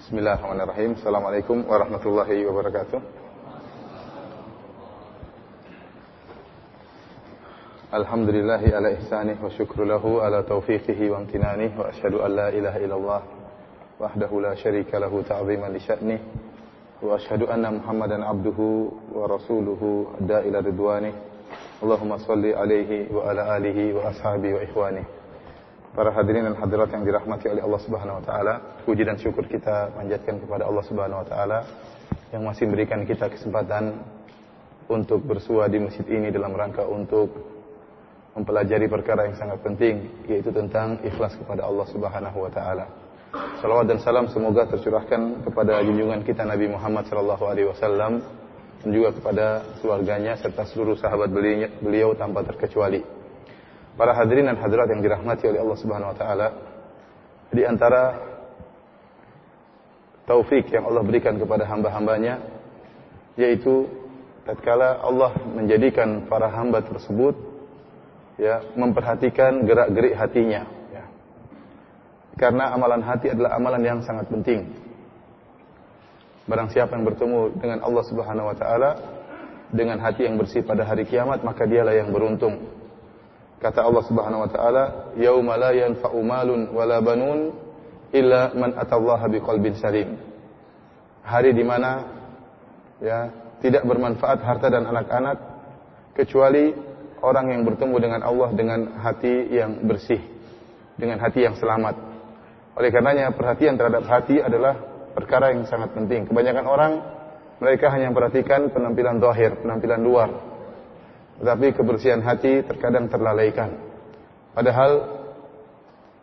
Bismillahirrahmanirrahim. Assalamualaikum warahmatullahi wabarakatuh. Alhamdulillahi ala ihsanih wa syukru lahu ala taufiqihi wa amtinanih wa ashhadu an la ilaha illallah wahdahu la syarika lahu ta'ziman li sya'nih wa ashhadu anna Muhammadan abduhu wa rasuluhu da ila ridwanih. Allahumma salli alaihi wa ala alihi wa ashabihi wa ikhwanih. Para hadirin dan hadirat yang dirahmati oleh Allah Subhanahu wa taala, puji dan syukur kita panjatkan kepada Allah Subhanahu wa taala yang masih memberikan kita kesempatan untuk bersua di masjid ini dalam rangka untuk mempelajari perkara yang sangat penting yaitu tentang ikhlas kepada Allah Subhanahu wa taala. Salawat dan salam semoga tercurahkan kepada junjungan kita Nabi Muhammad sallallahu alaihi wasallam dan juga kepada keluarganya serta seluruh sahabat beliau, beliau tanpa terkecuali. Para hadirin dan hadirat yang dirahmati oleh Allah Subhanahu wa taala, di antara taufik yang Allah berikan kepada hamba-hambanya yaitu tatkala Allah menjadikan para hamba tersebut ya memperhatikan gerak-gerik hatinya ya. Karena amalan hati adalah amalan yang sangat penting. Barang siapa yang bertemu dengan Allah Subhanahu wa taala dengan hati yang bersih pada hari kiamat maka dialah yang beruntung. Kata Allah Subhanahu wa taala, "Yauma la yanfa'u malun wala banun illa man atallaha biqalbin salim." Hari di mana ya, tidak bermanfaat harta dan anak-anak kecuali orang yang bertemu dengan Allah dengan hati yang bersih, dengan hati yang selamat. Oleh karenanya perhatian terhadap hati adalah perkara yang sangat penting. Kebanyakan orang mereka hanya memperhatikan penampilan zahir, penampilan luar, tetapi kebersihan hati terkadang terlalaikan. Padahal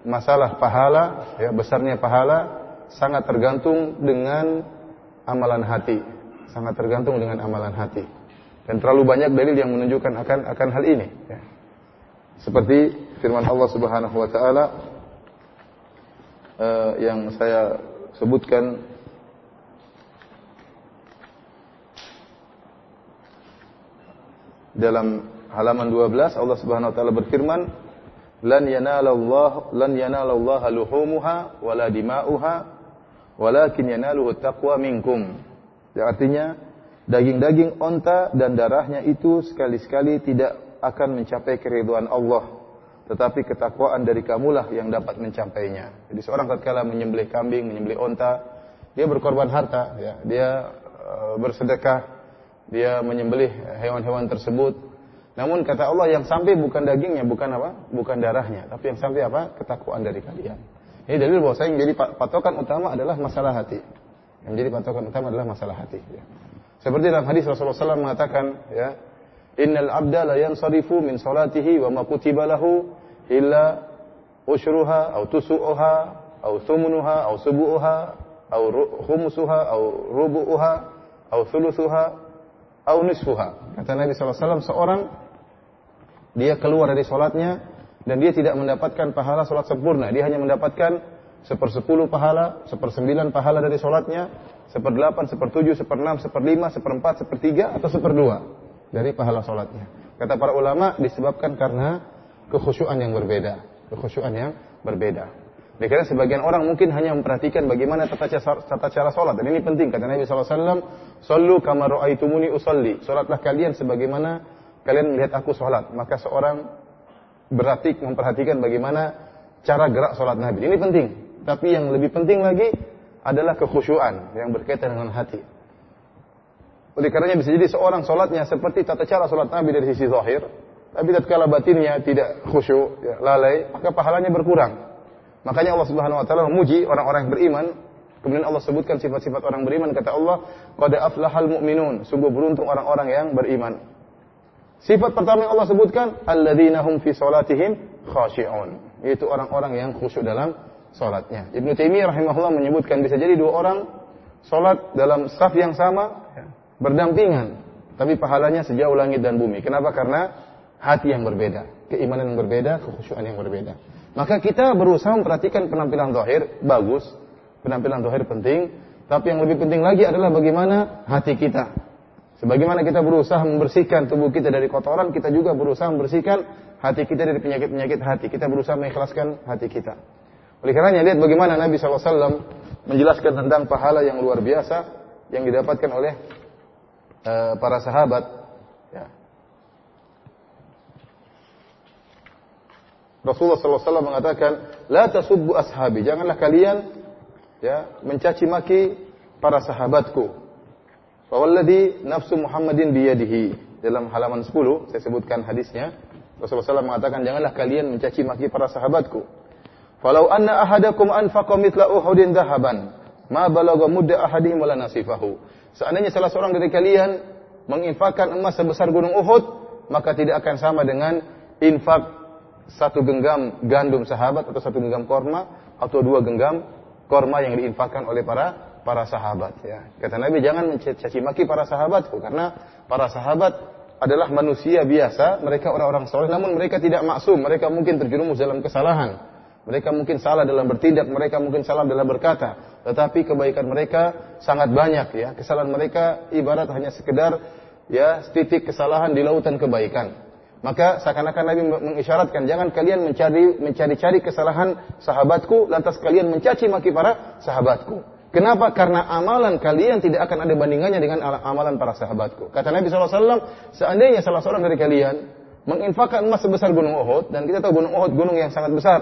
masalah pahala, ya, besarnya pahala sangat tergantung dengan amalan hati, sangat tergantung dengan amalan hati. Dan terlalu banyak dalil yang menunjukkan akan akan hal ini. Ya. Seperti firman Allah Subhanahu Wa Taala uh, yang saya sebutkan dalam halaman 12 Allah Subhanahu wa taala berfirman lan yanalallah lan yanalallah luhumuha wala dima'uha walakin yanaluhu taqwa minkum. Ya, artinya daging-daging onta dan darahnya itu sekali-sekali tidak akan mencapai keriduan Allah tetapi ketakwaan dari kamulah yang dapat mencapainya. Jadi seorang tatkala menyembelih kambing, menyembelih onta, dia berkorban harta, ya. dia uh, bersedekah, dia menyembelih hewan-hewan tersebut. Namun kata Allah yang sampai bukan dagingnya, bukan apa? Bukan darahnya, tapi yang sampai apa? Ketakwaan dari kalian. Ini dalil bahwa saya yang jadi patokan utama adalah masalah hati. Yang jadi patokan utama adalah masalah hati. Ya. Seperti dalam hadis Rasulullah SAW mengatakan, ya, Innal abda la yansarifu min salatihi wa ma kutiba lahu illa ushruha au tusu'uha au thumunuha au subu'uha au khumusuha au rubu'uha au au nisfuha. Kata Nabi SAW, seorang dia keluar dari sholatnya dan dia tidak mendapatkan pahala sholat sempurna. Dia hanya mendapatkan sepersepuluh pahala, sepersembilan pahala dari sholatnya, seperdelapan, sepertujuh, seperenam, seperlima, seperempat, sepertiga, atau seperdua dari pahala sholatnya. Kata para ulama disebabkan karena kekhusyuan yang berbeda. Kekhusyuan yang berbeda. Karena sebagian orang mungkin hanya memperhatikan bagaimana tata cara, tata cara sholat. Dan ini penting, kata Nabi SAW, Sallu kama ra'aitumuni usalli. Sholatlah kalian sebagaimana kalian melihat aku sholat. Maka seorang berarti memperhatikan bagaimana cara gerak sholat Nabi. Ini penting. Tapi yang lebih penting lagi adalah kekhusyuan yang berkaitan dengan hati. Oleh karenanya bisa jadi seorang sholatnya seperti tata cara sholat Nabi dari sisi zahir, tapi tatkala batinnya tidak khusyuk, ya, lalai, maka pahalanya berkurang. Makanya Allah Subhanahu wa taala memuji orang-orang yang beriman. Kemudian Allah sebutkan sifat-sifat orang beriman kata Allah, "Qad aflahal mu'minun." Sungguh beruntung orang-orang yang beriman. Sifat pertama yang Allah sebutkan, "Alladzina hum fi salatihim khashi'un." Yaitu orang-orang yang khusyuk dalam salatnya. Ibnu Taimiyah rahimahullah menyebutkan bisa jadi dua orang salat dalam saf yang sama berdampingan, tapi pahalanya sejauh langit dan bumi. Kenapa? Karena hati yang berbeda, keimanan yang berbeda, kekhusyuan yang berbeda. Maka kita berusaha memperhatikan penampilan zahir, bagus. Penampilan zahir penting. Tapi yang lebih penting lagi adalah bagaimana hati kita. Sebagaimana kita berusaha membersihkan tubuh kita dari kotoran, kita juga berusaha membersihkan hati kita dari penyakit-penyakit hati. Kita berusaha mengikhlaskan hati kita. Oleh karenanya lihat bagaimana Nabi SAW menjelaskan tentang pahala yang luar biasa yang didapatkan oleh uh, para sahabat. Ya. Rasulullah SAW mengatakan, La tasubbu ashabi, janganlah kalian ya mencaci maki para sahabatku. Fawalladhi nafsu Muhammadin biyadihi. Dalam halaman 10, saya sebutkan hadisnya. Rasulullah SAW mengatakan, janganlah kalian mencaci maki para sahabatku. Falau anna ahadakum anfaqa mithla Uhudin dhahaban, ma balagha mudda ahadihim wala nasifahu. Seandainya salah seorang dari kalian menginfakkan emas sebesar gunung Uhud, maka tidak akan sama dengan infak satu genggam gandum sahabat atau satu genggam korma atau dua genggam korma yang diinfakkan oleh para para sahabat ya. Kata Nabi jangan mencaci maki para sahabatku karena para sahabat adalah manusia biasa, mereka orang-orang soleh namun mereka tidak maksum, mereka mungkin terjerumus dalam kesalahan. Mereka mungkin salah dalam bertindak, mereka mungkin salah dalam berkata, tetapi kebaikan mereka sangat banyak ya. Kesalahan mereka ibarat hanya sekedar ya titik kesalahan di lautan kebaikan. Maka seakan-akan Nabi mengisyaratkan jangan kalian mencari mencari-cari kesalahan sahabatku lantas kalian mencaci maki para sahabatku. Kenapa? Karena amalan kalian tidak akan ada bandingannya dengan amalan para sahabatku. Kata Nabi SAW, seandainya salah seorang dari kalian menginfakkan emas sebesar gunung Uhud, dan kita tahu gunung Uhud gunung yang sangat besar,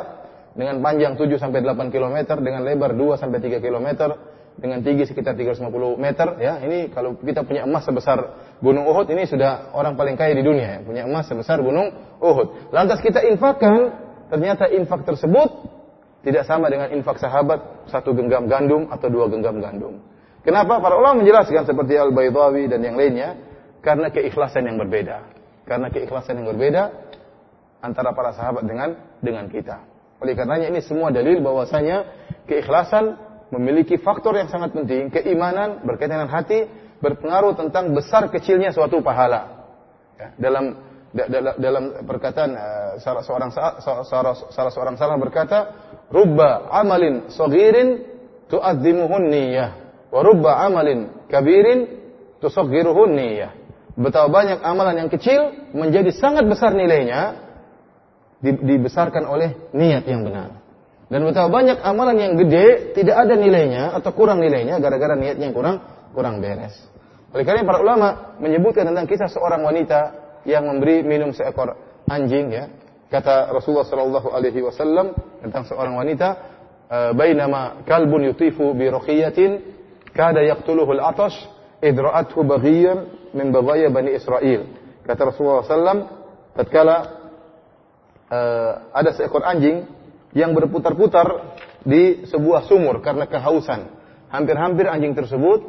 dengan panjang 7 sampai 8 km, dengan lebar 2 sampai 3 km, dengan tinggi sekitar 350 meter ya. Ini kalau kita punya emas sebesar Gunung Uhud ini sudah orang paling kaya di dunia ya, punya emas sebesar Gunung Uhud. Lantas kita infakkan, ternyata infak tersebut tidak sama dengan infak sahabat satu genggam gandum atau dua genggam gandum. Kenapa? Para ulama menjelaskan seperti Al-Baydawi dan yang lainnya karena keikhlasan yang berbeda. Karena keikhlasan yang berbeda antara para sahabat dengan dengan kita. Oleh karenanya ini semua dalil bahwasanya keikhlasan memiliki faktor yang sangat penting. Keimanan berkaitan dengan hati berpengaruh tentang besar kecilnya suatu pahala. Ya, dalam dalam perkataan uh, salah seorang salah, salah seorang salah berkata, "Rubba amalin saghirin tu'azzimuhun niyyah wa rubba amalin kabirin tusaghiruhun niyyah." Betapa banyak amalan yang kecil menjadi sangat besar nilainya dibesarkan oleh niat yang benar. Dan betapa banyak amalan yang gede tidak ada nilainya atau kurang nilainya gara-gara niatnya yang kurang kurang beres. Oleh karena para ulama menyebutkan tentang kisah seorang wanita yang memberi minum seekor anjing ya. Kata Rasulullah sallallahu alaihi wasallam tentang seorang wanita, eh, "Bainama kalbun yutifu bi raqiyatin kada yaqtuluhu al-atash idra'athu baghiyan min baghaya Bani Israel." Kata Rasulullah sallam tatkala uh, ada seekor anjing yang berputar-putar di sebuah sumur karena kehausan. Hampir-hampir anjing tersebut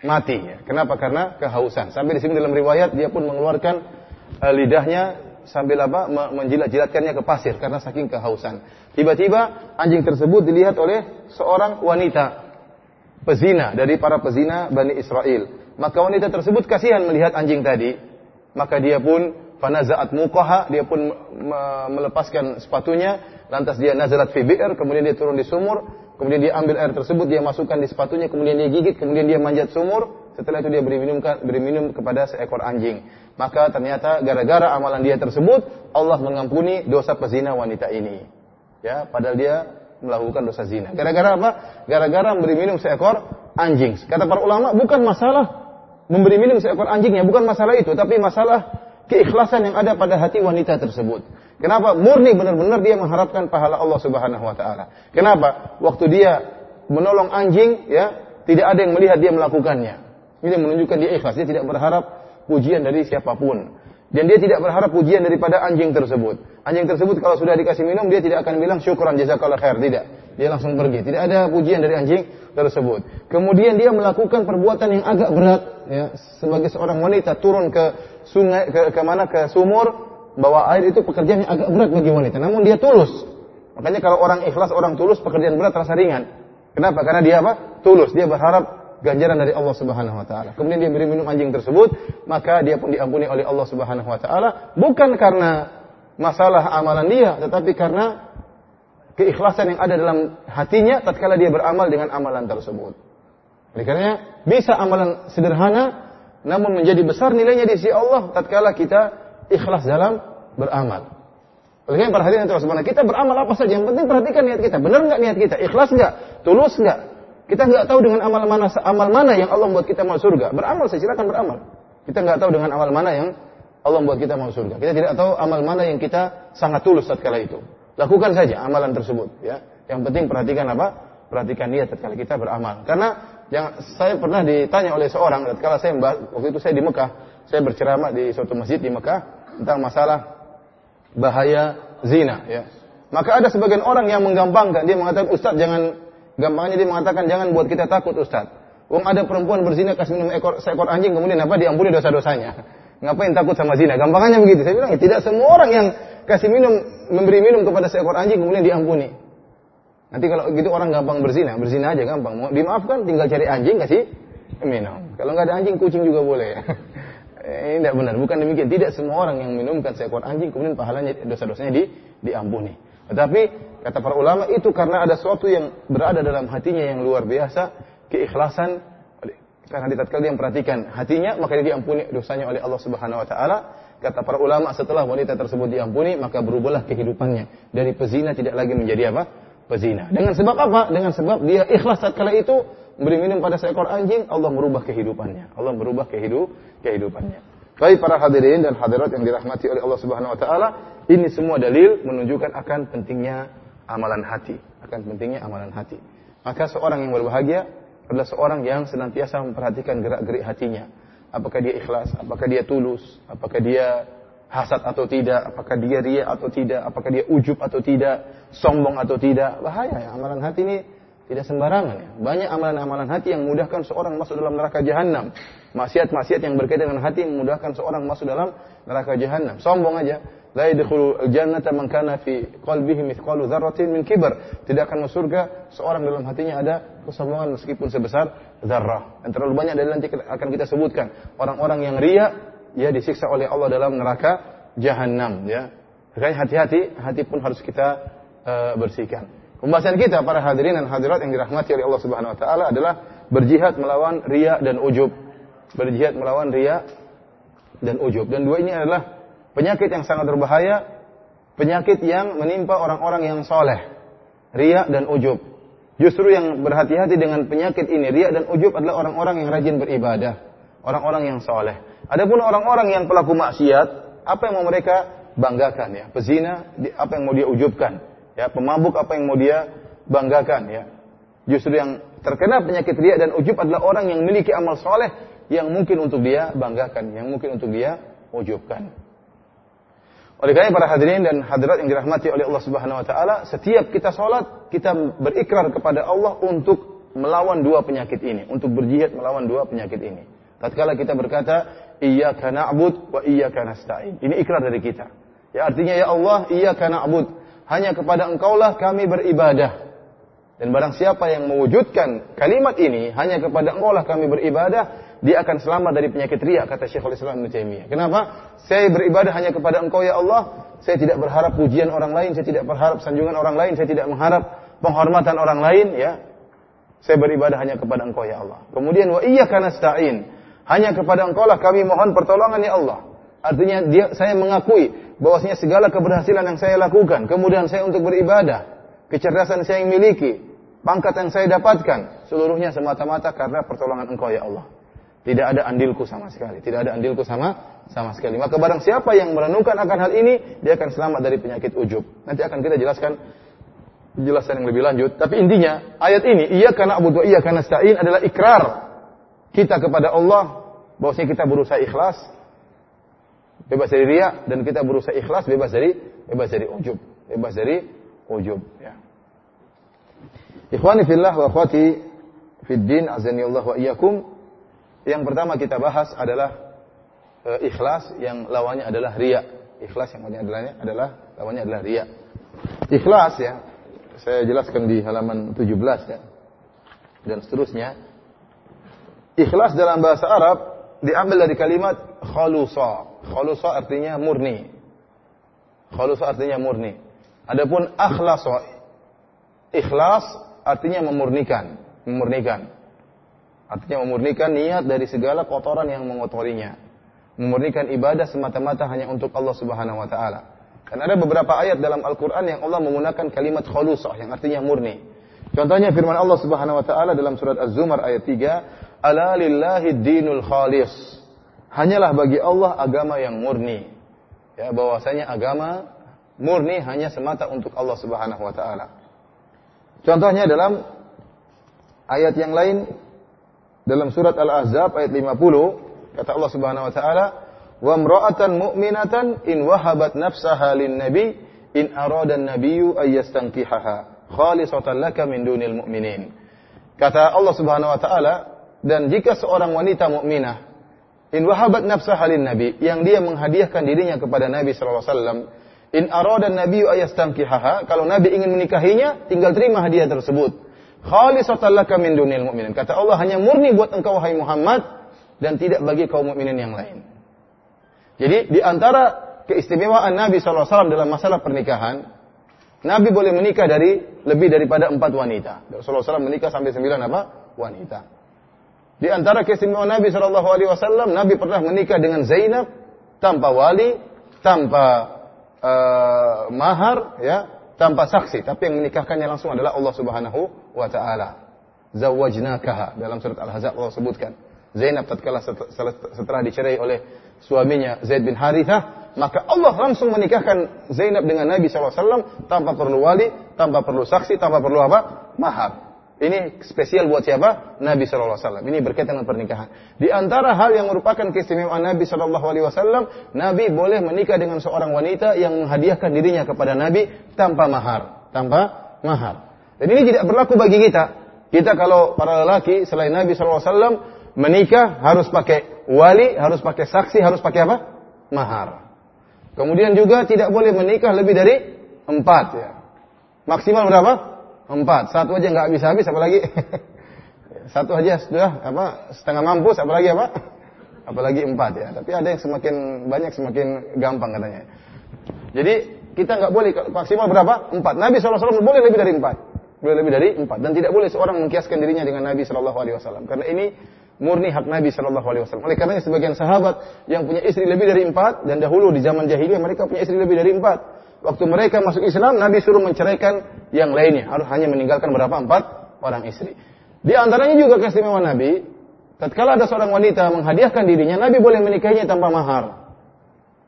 mati. Kenapa? Karena kehausan. Sampai di sini dalam riwayat dia pun mengeluarkan uh, lidahnya sambil apa menjilat-jilatkannya ke pasir karena saking kehausan. Tiba-tiba anjing tersebut dilihat oleh seorang wanita pezina dari para pezina Bani Israel. Maka wanita tersebut kasihan melihat anjing tadi, maka dia pun fanazaat muqaha, dia pun melepaskan sepatunya, lantas dia nazarat fi kemudian dia turun di sumur, kemudian dia ambil air tersebut, dia masukkan di sepatunya, kemudian dia gigit, kemudian dia manjat sumur, setelah itu dia beri minum, beri minum kepada seekor anjing. Maka ternyata gara-gara amalan dia tersebut, Allah mengampuni dosa pezina wanita ini. Ya, padahal dia melakukan dosa zina. Gara-gara apa? Gara-gara memberi minum seekor anjing. Kata para ulama, bukan masalah memberi minum seekor anjingnya, bukan masalah itu, tapi masalah keikhlasan yang ada pada hati wanita tersebut. Kenapa? Murni benar-benar dia mengharapkan pahala Allah Subhanahu wa taala. Kenapa? Waktu dia menolong anjing ya, tidak ada yang melihat dia melakukannya. Ini menunjukkan dia ikhlas, dia tidak berharap pujian dari siapa pun. Dan dia tidak berharap pujian daripada anjing tersebut. Anjing tersebut kalau sudah dikasih minum, dia tidak akan bilang syukuran jazakallah khair. Tidak. Dia langsung pergi. Tidak ada pujian dari anjing tersebut. Kemudian dia melakukan perbuatan yang agak berat. Ya, sebagai seorang wanita turun ke sungai, ke, ke mana, ke sumur, bawa air itu pekerjaan yang agak berat bagi wanita. Namun dia tulus. Makanya kalau orang ikhlas, orang tulus, pekerjaan berat terasa ringan. Kenapa? Karena dia apa? Tulus. Dia berharap ganjaran dari Allah Subhanahu wa taala. Kemudian dia beri minum anjing tersebut, maka dia pun diampuni oleh Allah Subhanahu wa taala bukan karena masalah amalan dia, tetapi karena keikhlasan yang ada dalam hatinya tatkala dia beramal dengan amalan tersebut. Oleh karena bisa amalan sederhana namun menjadi besar nilainya di sisi Allah tatkala kita ikhlas dalam beramal. Oleh karena perhatian terus sebenarnya kita beramal apa saja yang penting perhatikan niat kita. Benar nggak niat kita? Ikhlas nggak? Tulus enggak? Kita nggak tahu dengan amal mana amal mana yang Allah buat kita masuk surga. Beramal saya silakan beramal. Kita nggak tahu dengan amal mana yang Allah buat kita masuk surga. Kita tidak tahu amal mana yang kita sangat tulus saat kala itu. Lakukan saja amalan tersebut ya. Yang penting perhatikan apa? Perhatikan niat tatkala kita beramal. Karena yang saya pernah ditanya oleh seorang tatkala saya waktu itu saya di Mekah, saya berceramah di suatu masjid di Mekah tentang masalah bahaya zina ya. Maka ada sebagian orang yang menggampangkan, dia mengatakan, Ustaz jangan, gampangnya dia mengatakan jangan buat kita takut Ustaz. Wong ada perempuan berzina kasih minum ekor, seekor anjing kemudian apa diampuni dosa-dosanya. Ngapain takut sama zina? Gampangannya begitu. Saya bilang, ya, tidak semua orang yang kasih minum, memberi minum kepada seekor anjing kemudian diampuni. Nanti kalau gitu orang gampang berzina, berzina aja gampang. Mau dimaafkan tinggal cari anjing kasih minum. Kalau nggak ada anjing kucing juga boleh. Ini tidak benar, bukan demikian. Tidak semua orang yang minumkan seekor anjing kemudian pahalanya dosa-dosanya di, diampuni. Tetapi kata para ulama itu karena ada sesuatu yang berada dalam hatinya yang luar biasa, keikhlasan karena di tatkala dia memperhatikan hatinya maka dia diampuni dosanya oleh Allah Subhanahu wa taala. Kata para ulama setelah wanita tersebut diampuni maka berubahlah kehidupannya dari pezina tidak lagi menjadi apa? Pezina. Dengan sebab apa? Dengan sebab dia ikhlas tatkala itu memberi minum pada seekor anjing, Allah merubah kehidupannya. Allah merubah kehidup kehidupannya. Baik para hadirin dan hadirat yang dirahmati oleh Allah Subhanahu wa taala, ini semua dalil menunjukkan akan pentingnya amalan hati, akan pentingnya amalan hati. Maka seorang yang berbahagia adalah seorang yang senantiasa memperhatikan gerak-gerik hatinya. Apakah dia ikhlas, apakah dia tulus, apakah dia hasad atau tidak, apakah dia ria atau tidak, apakah dia ujub atau tidak, sombong atau tidak. Bahaya ya, amalan hati ini tidak sembarangan ya. Banyak amalan-amalan hati yang memudahkan seorang masuk dalam neraka jahanam. Maksiat-maksiat yang berkaitan dengan hati memudahkan seorang masuk dalam neraka jahanam. Sombong aja La yadkhulu jannata man kana fi qalbihi mithqalu dzarratin min kibar. Tidak akan masuk surga seorang dalam hatinya ada kesombongan meskipun sebesar zarrah. Dan terlalu banyak dari nanti akan kita sebutkan orang-orang yang ria ya disiksa oleh Allah dalam neraka jahanam ya. Makanya hati-hati, hati pun harus kita uh, bersihkan. Pembahasan kita para hadirin dan hadirat yang dirahmati oleh Allah Subhanahu wa taala adalah berjihad melawan ria dan ujub. Berjihad melawan ria dan ujub. Dan dua ini adalah Penyakit yang sangat berbahaya, penyakit yang menimpa orang-orang yang soleh. Ria dan ujub. Justru yang berhati-hati dengan penyakit ini, ria dan ujub adalah orang-orang yang rajin beribadah. Orang-orang yang soleh. Adapun orang-orang yang pelaku maksiat, apa yang mau mereka banggakan ya? Pezina, apa yang mau dia ujubkan? Ya, pemabuk apa yang mau dia banggakan ya? Justru yang terkena penyakit ria dan ujub adalah orang yang memiliki amal soleh yang mungkin untuk dia banggakan, yang mungkin untuk dia ujubkan. Oleh karena para hadirin dan hadirat yang dirahmati oleh Allah Subhanahu wa taala, setiap kita sholat, kita berikrar kepada Allah untuk melawan dua penyakit ini, untuk berjihad melawan dua penyakit ini. Tatkala kita berkata, iyyaka na'bud wa iyyaka nasta'in. Ini ikrar dari kita. Ya artinya ya Allah, iyyaka na'bud. Hanya kepada Engkaulah kami beribadah. Dan barang siapa yang mewujudkan kalimat ini, hanya kepada Engkaulah kami beribadah, dia akan selamat dari penyakit riak kata Syekhul Islam Ibnu Taimiyah. Kenapa? Saya beribadah hanya kepada Engkau ya Allah. Saya tidak berharap pujian orang lain, saya tidak berharap sanjungan orang lain, saya tidak mengharap penghormatan orang lain ya. Saya beribadah hanya kepada Engkau ya Allah. Kemudian wa iyyaka nasta'in. Hanya kepada Engkau lah kami mohon pertolongan ya Allah. Artinya dia saya mengakui bahwasanya segala keberhasilan yang saya lakukan, kemudian saya untuk beribadah, kecerdasan saya yang miliki, pangkat yang saya dapatkan, seluruhnya semata-mata karena pertolongan Engkau ya Allah. Tidak ada andilku sama sekali. Tidak ada andilku sama sama sekali. Maka barang siapa yang merenungkan akan hal ini, dia akan selamat dari penyakit ujub. Nanti akan kita jelaskan penjelasan yang lebih lanjut. Tapi intinya, ayat ini, iya karena abu iya karena stain adalah ikrar kita kepada Allah bahwasanya kita berusaha ikhlas, bebas dari ria dan kita berusaha ikhlas bebas dari bebas dari ujub, bebas dari ujub. Ya. Ikhwani fillah wa akhwati fid din azani Allah wa iyyakum yang pertama kita bahas adalah e, ikhlas yang lawannya adalah ria. Ikhlas yang lawannya adalah adalah lawannya adalah ria. Ikhlas ya, saya jelaskan di halaman 17 ya. Dan seterusnya. Ikhlas dalam bahasa Arab diambil dari kalimat khalusa. Khalusa artinya murni. Khalusa artinya murni. Adapun akhlasa ikhlas artinya memurnikan, memurnikan. Artinya memurnikan niat dari segala kotoran yang mengotorinya. Memurnikan ibadah semata-mata hanya untuk Allah Subhanahu wa taala. Dan ada beberapa ayat dalam Al-Qur'an yang Allah menggunakan kalimat khalusah yang artinya murni. Contohnya firman Allah Subhanahu wa taala dalam surat Az-Zumar ayat 3, "Ala lillahi dinul khalis." Hanyalah bagi Allah agama yang murni. Ya, bahwasanya agama murni hanya semata untuk Allah Subhanahu wa taala. Contohnya dalam ayat yang lain dalam surat Al-Ahzab ayat 50 kata Allah Subhanahu wa taala, "Wa imra'atan mu'minatan in wahabat nafsaha lin nabi in arada an-nabiyyu ay yastankihaha." khalisatan laka min dunil mu'minin. Kata Allah Subhanahu wa taala, dan jika seorang wanita mukminah in wahabat nafsaha lin nabi, yang dia menghadiahkan dirinya kepada Nabi sallallahu alaihi wasallam, in arada an-nabiyyu ayastankihaha, kalau Nabi ingin menikahinya, tinggal terima hadiah tersebut. Khalisatan laka min dunil mu'minin. Kata Allah hanya murni buat engkau wahai Muhammad dan tidak bagi kaum mukminin yang lain. Jadi di antara keistimewaan Nabi SAW dalam masalah pernikahan, Nabi boleh menikah dari lebih daripada empat wanita. Rasulullah SAW menikah sampai sembilan apa? Wanita. Di antara keistimewaan Nabi Shallallahu Alaihi Wasallam, Nabi pernah menikah dengan Zainab tanpa wali, tanpa uh, mahar, ya, tanpa saksi. Tapi yang menikahkannya langsung adalah Allah Subhanahu Wa Taala. Zawajnakaha dalam surat Al-Ahzab Allah sebutkan. Zainab tatkala setelah dicerai oleh suaminya Zaid bin Harithah, maka Allah langsung menikahkan Zainab dengan Nabi SAW tanpa perlu wali, tanpa perlu saksi, tanpa perlu apa? Mahar. Ini spesial buat siapa? Nabi SAW. Ini berkaitan dengan pernikahan. Di antara hal yang merupakan keistimewaan Nabi SAW, Nabi boleh menikah dengan seorang wanita yang menghadiahkan dirinya kepada Nabi tanpa mahar. Tanpa mahar. Dan ini tidak berlaku bagi kita. Kita kalau para lelaki selain Nabi SAW menikah harus pakai wali, harus pakai saksi, harus pakai apa? Mahar. Kemudian juga tidak boleh menikah lebih dari empat ya. Maksimal berapa? Empat. Satu aja nggak bisa habis, apalagi satu aja sudah apa setengah mampus, apalagi apa? Apalagi empat ya. Tapi ada yang semakin banyak semakin gampang katanya. Jadi kita nggak boleh maksimal berapa? Empat. Nabi SAW boleh lebih dari empat. Boleh lebih dari empat. Dan tidak boleh seorang mengkiaskan dirinya dengan Nabi SAW. Karena ini murni hak Nabi Shallallahu Alaihi Wasallam. Oleh karena sebagian sahabat yang punya istri lebih dari empat dan dahulu di zaman jahiliyah mereka punya istri lebih dari empat. Waktu mereka masuk Islam, Nabi suruh menceraikan yang lainnya. Harus hanya meninggalkan berapa empat orang istri. Di antaranya juga keistimewaan Nabi, tatkala ada seorang wanita menghadiahkan dirinya, Nabi boleh menikahinya tanpa mahar.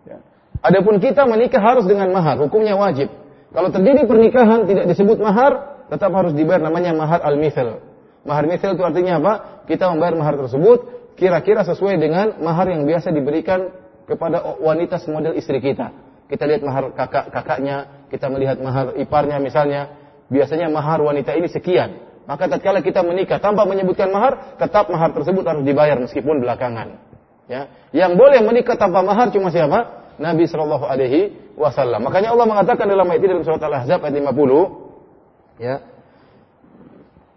Ya. Adapun kita menikah harus dengan mahar, hukumnya wajib. Kalau terjadi pernikahan tidak disebut mahar, tetap harus dibayar namanya mahar al-mithal. Mahar mithil itu artinya apa? Kita membayar mahar tersebut kira-kira sesuai dengan mahar yang biasa diberikan kepada wanita semodel istri kita. Kita lihat mahar kakak-kakaknya, kita melihat mahar iparnya misalnya. Biasanya mahar wanita ini sekian. Maka tatkala kita menikah tanpa menyebutkan mahar, tetap mahar tersebut harus dibayar meskipun belakangan. Ya. Yang boleh menikah tanpa mahar cuma siapa? Nabi Shallallahu Alaihi Wasallam. Makanya Allah mengatakan dalam ayat ini dalam surat Al-Ahzab ayat 50, ya,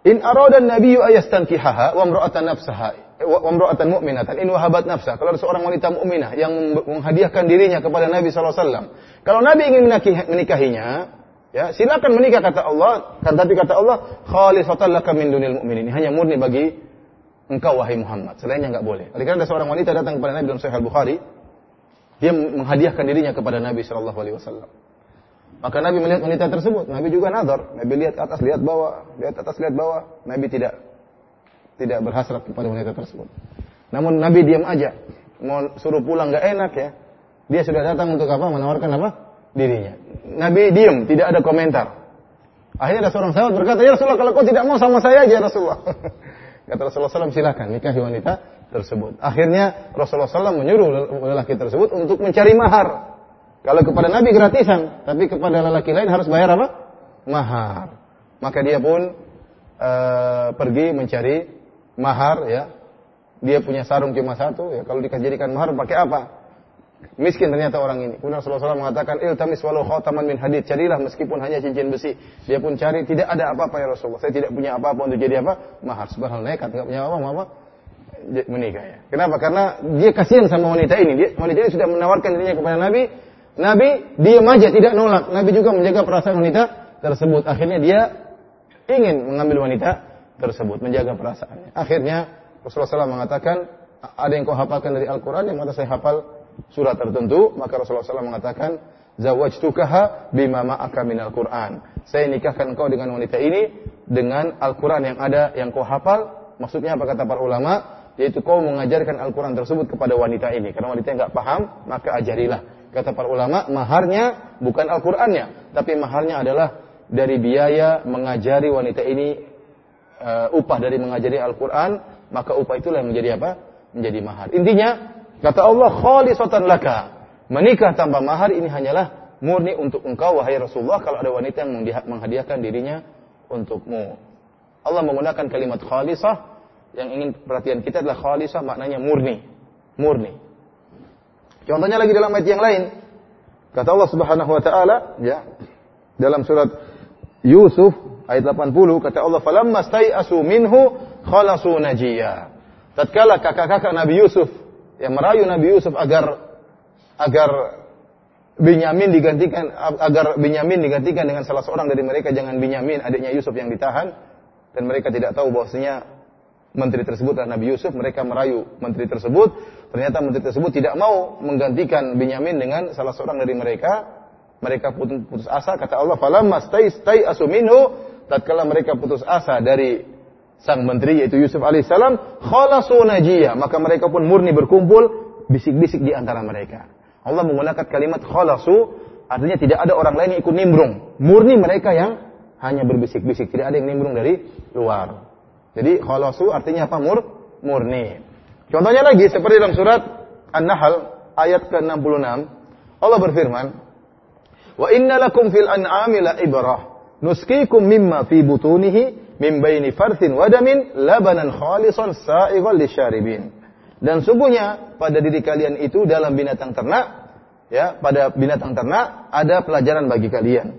In arada an-nabiyyu ayastankihaha wa imra'atan nafsaha wa imra'atan mu'minatan in wahabat nafsa. Kalau ada seorang wanita mukminah yang menghadiahkan dirinya kepada Nabi sallallahu alaihi. Kalau Nabi ingin menikahinya, ya, silakan menikah kata Allah, kan tapi kata Allah, khalisatan laka min dunil mu'minin. Hanya murni bagi engkau wahai Muhammad. Selainnya enggak boleh. Oleh karena ada seorang wanita datang kepada Nabi dalam Sahih Al-Bukhari, dia menghadiahkan dirinya kepada Nabi sallallahu alaihi wasallam. Maka Nabi melihat wanita tersebut. Nabi juga nadar. Nabi lihat atas, lihat bawah, lihat atas, lihat bawah. Nabi tidak tidak berhasrat kepada wanita tersebut. Namun Nabi diam aja. Mau suruh pulang gak enak ya. Dia sudah datang untuk apa? Menawarkan apa? Dirinya. Nabi diam, tidak ada komentar. Akhirnya ada seorang sahabat berkata, Ya Rasulullah, kalau kau tidak mau sama saya aja Rasulullah. Kata Rasulullah SAW, silakan nikahi wanita tersebut. Akhirnya Rasulullah SAW menyuruh lelaki tersebut untuk mencari mahar. Kalau kepada Nabi gratisan, tapi kepada lelaki lain harus bayar apa? Mahar. Maka dia pun uh, pergi mencari mahar ya. Dia punya sarung cuma satu ya. Kalau dikasih mahar pakai apa? Miskin ternyata orang ini. Kemudian Rasulullah SAW mengatakan, iltamis walau khataman min hadid. Carilah meskipun hanya cincin besi. Dia pun cari, tidak ada apa-apa ya Rasulullah. Saya tidak punya apa-apa untuk jadi apa? Mahar. Subhanallah nekat, nggak punya apa-apa. apa menikah ya. Kenapa? Karena dia kasihan sama wanita ini. Dia, wanita ini sudah menawarkan dirinya kepada Nabi, Nabi diam aja tidak nolak. Nabi juga menjaga perasaan wanita tersebut. Akhirnya dia ingin mengambil wanita tersebut, menjaga perasaannya. Akhirnya Rasulullah SAW mengatakan, ada yang kau hafalkan dari Al-Quran, yang mana saya hafal surat tertentu, maka Rasulullah SAW mengatakan, Zawajtukaha bima ma'aka minal Quran. Saya nikahkan kau dengan wanita ini dengan Al-Quran yang ada, yang kau hafal. Maksudnya apa kata para ulama? Yaitu kau mengajarkan Al-Quran tersebut kepada wanita ini. Karena wanita nggak paham, maka ajarilah. Kata para ulama, maharnya bukan Al-Qurannya. Tapi maharnya adalah dari biaya mengajari wanita ini uh, upah dari mengajari Al-Quran. Maka upah itulah yang menjadi apa? Menjadi mahar. Intinya, kata Allah, khalisatan laka. Menikah tanpa mahar ini hanyalah murni untuk engkau, wahai Rasulullah, kalau ada wanita yang menghadiahkan dirinya untukmu. Allah menggunakan kalimat khalisah yang ingin perhatian kita adalah khalisah maknanya murni. Murni. Contohnya lagi dalam ayat yang lain. Kata Allah Subhanahu wa taala, ya. Dalam surat Yusuf ayat 80 kata Allah, "Falamma stai'asu minhu khalasu najiyya." Tatkala kakak-kakak Nabi Yusuf yang merayu Nabi Yusuf agar agar Binyamin digantikan agar Binyamin digantikan dengan salah seorang dari mereka jangan Binyamin adiknya Yusuf yang ditahan. Dan mereka tidak tahu bahwasanya menteri tersebut adalah Nabi Yusuf mereka merayu menteri tersebut. Ternyata menteri tersebut tidak mau menggantikan Binyamin dengan salah seorang dari mereka mereka putus, asa kata Allah falamma stai asuminhu tatkala mereka putus asa dari sang menteri yaitu Yusuf alaihissalam khalasu najiyah maka mereka pun murni berkumpul bisik-bisik di antara mereka Allah menggunakan kalimat khalasu, artinya tidak ada orang lain yang ikut nimbrung. Murni mereka yang hanya berbisik-bisik, tidak ada yang nimbrung dari luar. Jadi khalasu artinya apa? Mur, murni. Contohnya lagi seperti dalam surat An-Nahl ayat ke-66, Allah berfirman, "Wa inna lakum fil an'ami la ibrah, nuskikum mimma fi butunihi min baini farthin wa damin labanan khalisan sa'igan lisyaribin." Dan sungguhnya pada diri kalian itu dalam binatang ternak, ya, pada binatang ternak ada pelajaran bagi kalian.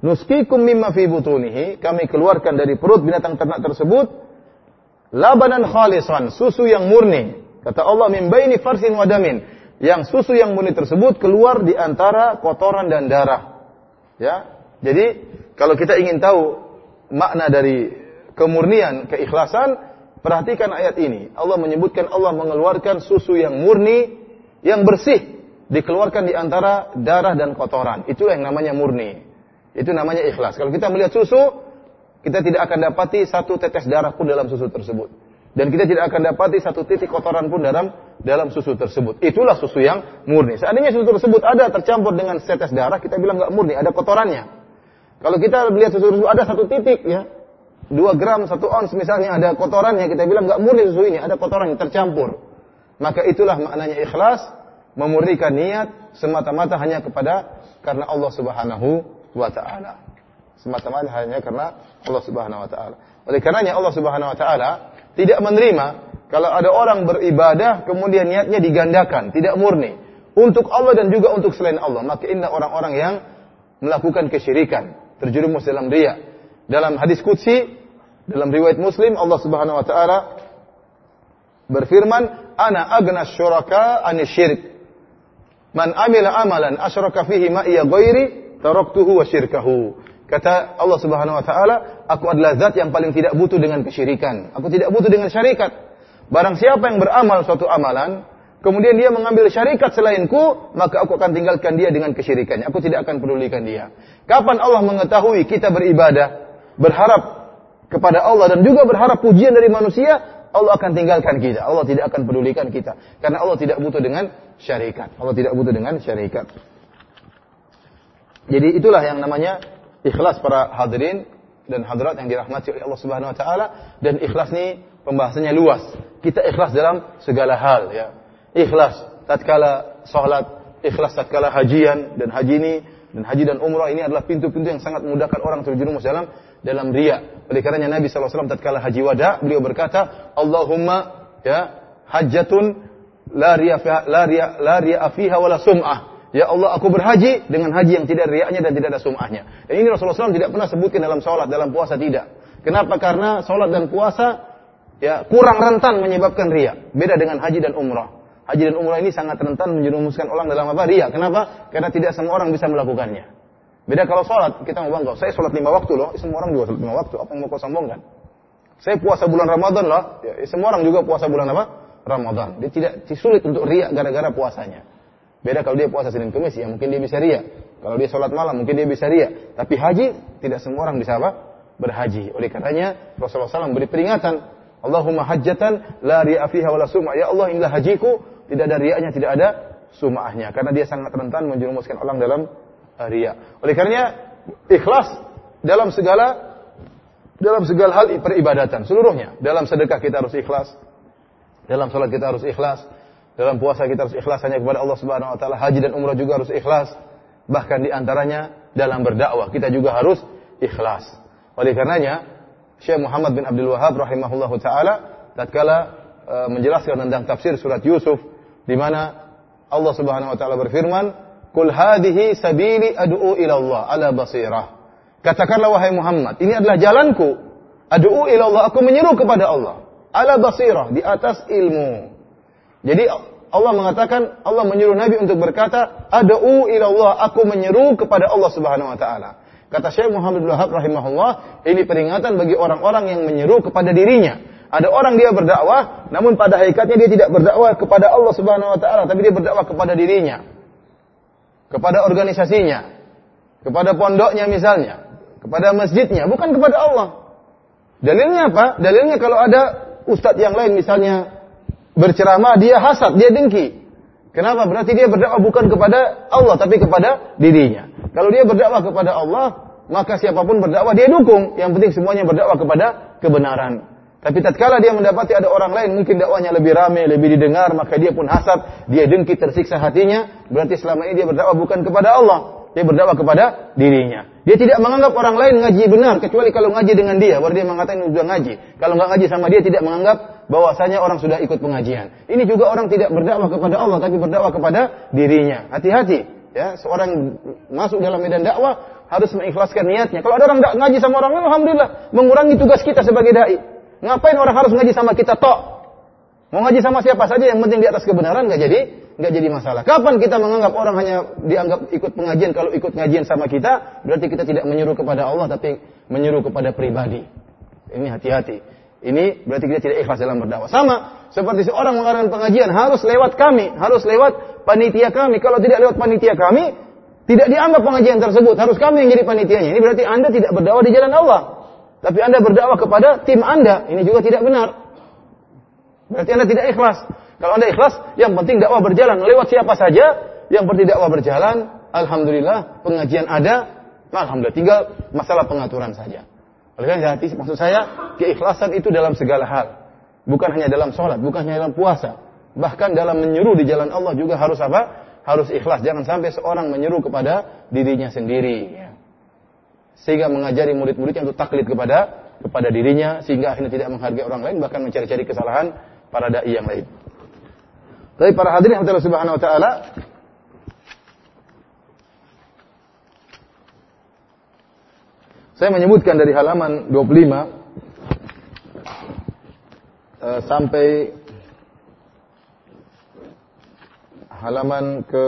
Nuskikum mimma fi butunihi, kami keluarkan dari perut binatang ternak tersebut labanan khalisan, susu yang murni. Kata Allah min baini farsin wadamin, yang susu yang murni tersebut keluar di antara kotoran dan darah. Ya. Jadi kalau kita ingin tahu makna dari kemurnian, keikhlasan, Perhatikan ayat ini. Allah menyebutkan Allah mengeluarkan susu yang murni, yang bersih. Dikeluarkan di antara darah dan kotoran. Itu yang namanya murni. Itu namanya ikhlas. Kalau kita melihat susu, kita tidak akan dapati satu tetes darah pun dalam susu tersebut. Dan kita tidak akan dapati satu titik kotoran pun dalam dalam susu tersebut. Itulah susu yang murni. Seandainya susu tersebut ada tercampur dengan tetes darah, kita bilang nggak murni, ada kotorannya. Kalau kita melihat susu tersebut ada satu titik ya, 2 gram, 1 ons misalnya ada kotorannya, kita bilang nggak murni susu ini, ada kotoran yang tercampur. Maka itulah maknanya ikhlas, memurnikan niat semata-mata hanya kepada karena Allah Subhanahu wa taala. Semata-mata hanya karena Allah Subhanahu wa taala. Oleh karenanya Allah Subhanahu wa taala tidak menerima kalau ada orang beribadah kemudian niatnya digandakan, tidak murni untuk Allah dan juga untuk selain Allah. Maka inna orang-orang yang melakukan kesyirikan, terjerumus dalam riya. Dalam hadis qudsi dalam riwayat Muslim Allah Subhanahu wa taala berfirman, "Ana agna syuraka an syirk." Man amila amalan asyraka fihi ma iya ghairi, taraktuhu wa syirkahu. Kata Allah Subhanahu wa taala, aku adalah zat yang paling tidak butuh dengan kesyirikan. Aku tidak butuh dengan syarikat. Barang siapa yang beramal suatu amalan, kemudian dia mengambil syarikat selainku, maka aku akan tinggalkan dia dengan kesyirikannya. Aku tidak akan pedulikan dia. Kapan Allah mengetahui kita beribadah, berharap kepada Allah dan juga berharap pujian dari manusia, Allah akan tinggalkan kita. Allah tidak akan pedulikan kita. Karena Allah tidak butuh dengan syarikat. Allah tidak butuh dengan syarikat. Jadi itulah yang namanya ikhlas para hadirin dan hadirat yang dirahmati oleh Allah Subhanahu wa taala dan ikhlas ini pembahasannya luas. Kita ikhlas dalam segala hal ya. Ikhlas tatkala salat, ikhlas tatkala hajian dan haji ini dan haji dan umrah ini adalah pintu-pintu yang sangat memudahkan orang terjerumus dalam dalam ria. Oleh karenanya Nabi SAW tatkala haji wada, beliau berkata, Allahumma ya hajjatun la ria la ria la ria fiha wala sum'ah. Ya Allah, aku berhaji dengan haji yang tidak riaknya dan tidak ada sum'ahnya. Dan ini Rasulullah SAW tidak pernah sebutkan dalam sholat, dalam puasa tidak. Kenapa? Karena sholat dan puasa ya kurang rentan menyebabkan ria. Beda dengan haji dan umrah. Haji dan umrah ini sangat rentan menjerumuskan orang dalam apa? Ria. Kenapa? Karena tidak semua orang bisa melakukannya. Beda kalau sholat, kita mau bangga. Saya sholat lima waktu loh, semua orang juga sholat lima waktu. Apa yang mau kau sombongkan? Saya puasa bulan Ramadan loh, ya, semua orang juga puasa bulan apa? Ramadan. Dia tidak sulit untuk riak gara-gara puasanya. Beda kalau dia puasa Senin Kamis, ya mungkin dia bisa riak. Kalau dia sholat malam, mungkin dia bisa riak. Tapi haji, tidak semua orang bisa apa? berhaji. Oleh karenanya Rasulullah SAW beri peringatan, Allahumma hajjatan la ri'a fiha wala sum'a. Ya Allah, inilah hajiku, tidak ada riaknya, tidak ada sum'ahnya. Karena dia sangat rentan menjerumuskan orang dalam uh, riak. Oleh karenanya ikhlas dalam segala dalam segala hal peribadatan seluruhnya. Dalam sedekah kita harus ikhlas. Dalam sholat kita harus ikhlas. Dalam puasa kita harus ikhlas hanya kepada Allah Subhanahu wa taala. Haji dan umrah juga harus ikhlas. Bahkan di antaranya dalam berdakwah kita juga harus ikhlas. Oleh karenanya Syekh Muhammad bin Abdul Wahab rahimahullahu taala tatkala e, menjelaskan tentang tafsir surat Yusuf di mana Allah Subhanahu wa taala berfirman, "Qul hadhihi sabili ad'u ila Allah ala basirah." Katakanlah wahai Muhammad, ini adalah jalanku. Ad'u ila Allah, aku menyeru kepada Allah ala basirah di atas ilmu. Jadi Allah mengatakan Allah menyuruh Nabi untuk berkata, "Ad'u ila Allah, aku menyeru kepada Allah Subhanahu wa taala." Kata Syekh Muhammad bin Wahab rahimahullah, ini peringatan bagi orang-orang yang menyeru kepada dirinya. Ada orang dia berdakwah, namun pada hakikatnya dia tidak berdakwah kepada Allah Subhanahu wa taala, tapi dia berdakwah kepada dirinya. Kepada organisasinya, kepada pondoknya misalnya, kepada masjidnya, bukan kepada Allah. Dalilnya apa? Dalilnya kalau ada ustadz yang lain misalnya berceramah, dia hasad, dia dengki. Kenapa? Berarti dia berdakwah bukan kepada Allah, tapi kepada dirinya. Kalau dia berdakwah kepada Allah, maka siapa pun berdakwah dia dukung. Yang penting semuanya berdakwah kepada kebenaran. Tapi tatkala dia mendapati ada orang lain mungkin dakwanya lebih ramai, lebih didengar, maka dia pun hasad, dia dengki, tersiksa hatinya, berarti selama ini dia berdakwah bukan kepada Allah, dia berdakwah kepada dirinya. Dia tidak menganggap orang lain ngaji benar kecuali kalau ngaji dengan dia, baru dia mengatakan sudah ngaji. Kalau nggak ngaji sama dia tidak menganggap bahwasanya orang sudah ikut pengajian. Ini juga orang tidak berdakwah kepada Allah tapi berdakwah kepada dirinya. Hati-hati ya, seorang masuk dalam medan dakwah harus mengikhlaskan niatnya. Kalau ada orang tidak ngaji sama orang lain, alhamdulillah mengurangi tugas kita sebagai dai. Ngapain orang harus ngaji sama kita tok? Mau ngaji sama siapa saja yang penting di atas kebenaran nggak jadi nggak jadi masalah. Kapan kita menganggap orang hanya dianggap ikut pengajian kalau ikut pengajian sama kita, berarti kita tidak menyuruh kepada Allah tapi menyuruh kepada pribadi. Ini hati-hati. Ini berarti kita tidak ikhlas dalam berdakwah. Sama seperti seorang mengadakan pengajian harus lewat kami, harus lewat panitia kami. Kalau tidak lewat panitia kami, tidak dianggap pengajian tersebut. Harus kami yang jadi panitianya. Ini berarti Anda tidak berdakwah di jalan Allah. Tapi Anda berdakwah kepada tim Anda. Ini juga tidak benar. Berarti Anda tidak ikhlas. Kalau Anda ikhlas, yang penting dakwah berjalan. Lewat siapa saja, yang penting dakwah berjalan. Alhamdulillah, pengajian ada. Alhamdulillah, tinggal masalah pengaturan saja. Oleh karena hati, maksud saya, keikhlasan itu dalam segala hal. Bukan hanya dalam sholat, bukan hanya dalam puasa. Bahkan dalam menyeru di jalan Allah juga harus apa? Harus ikhlas. Jangan sampai seorang menyeru kepada dirinya sendiri. Sehingga mengajari murid-muridnya untuk taklid kepada kepada dirinya sehingga akhirnya tidak menghargai orang lain bahkan mencari-cari kesalahan para dai yang lain. Tapi para hadirin Subhanahu wa taala Saya menyebutkan dari halaman 25 uh, sampai halaman ke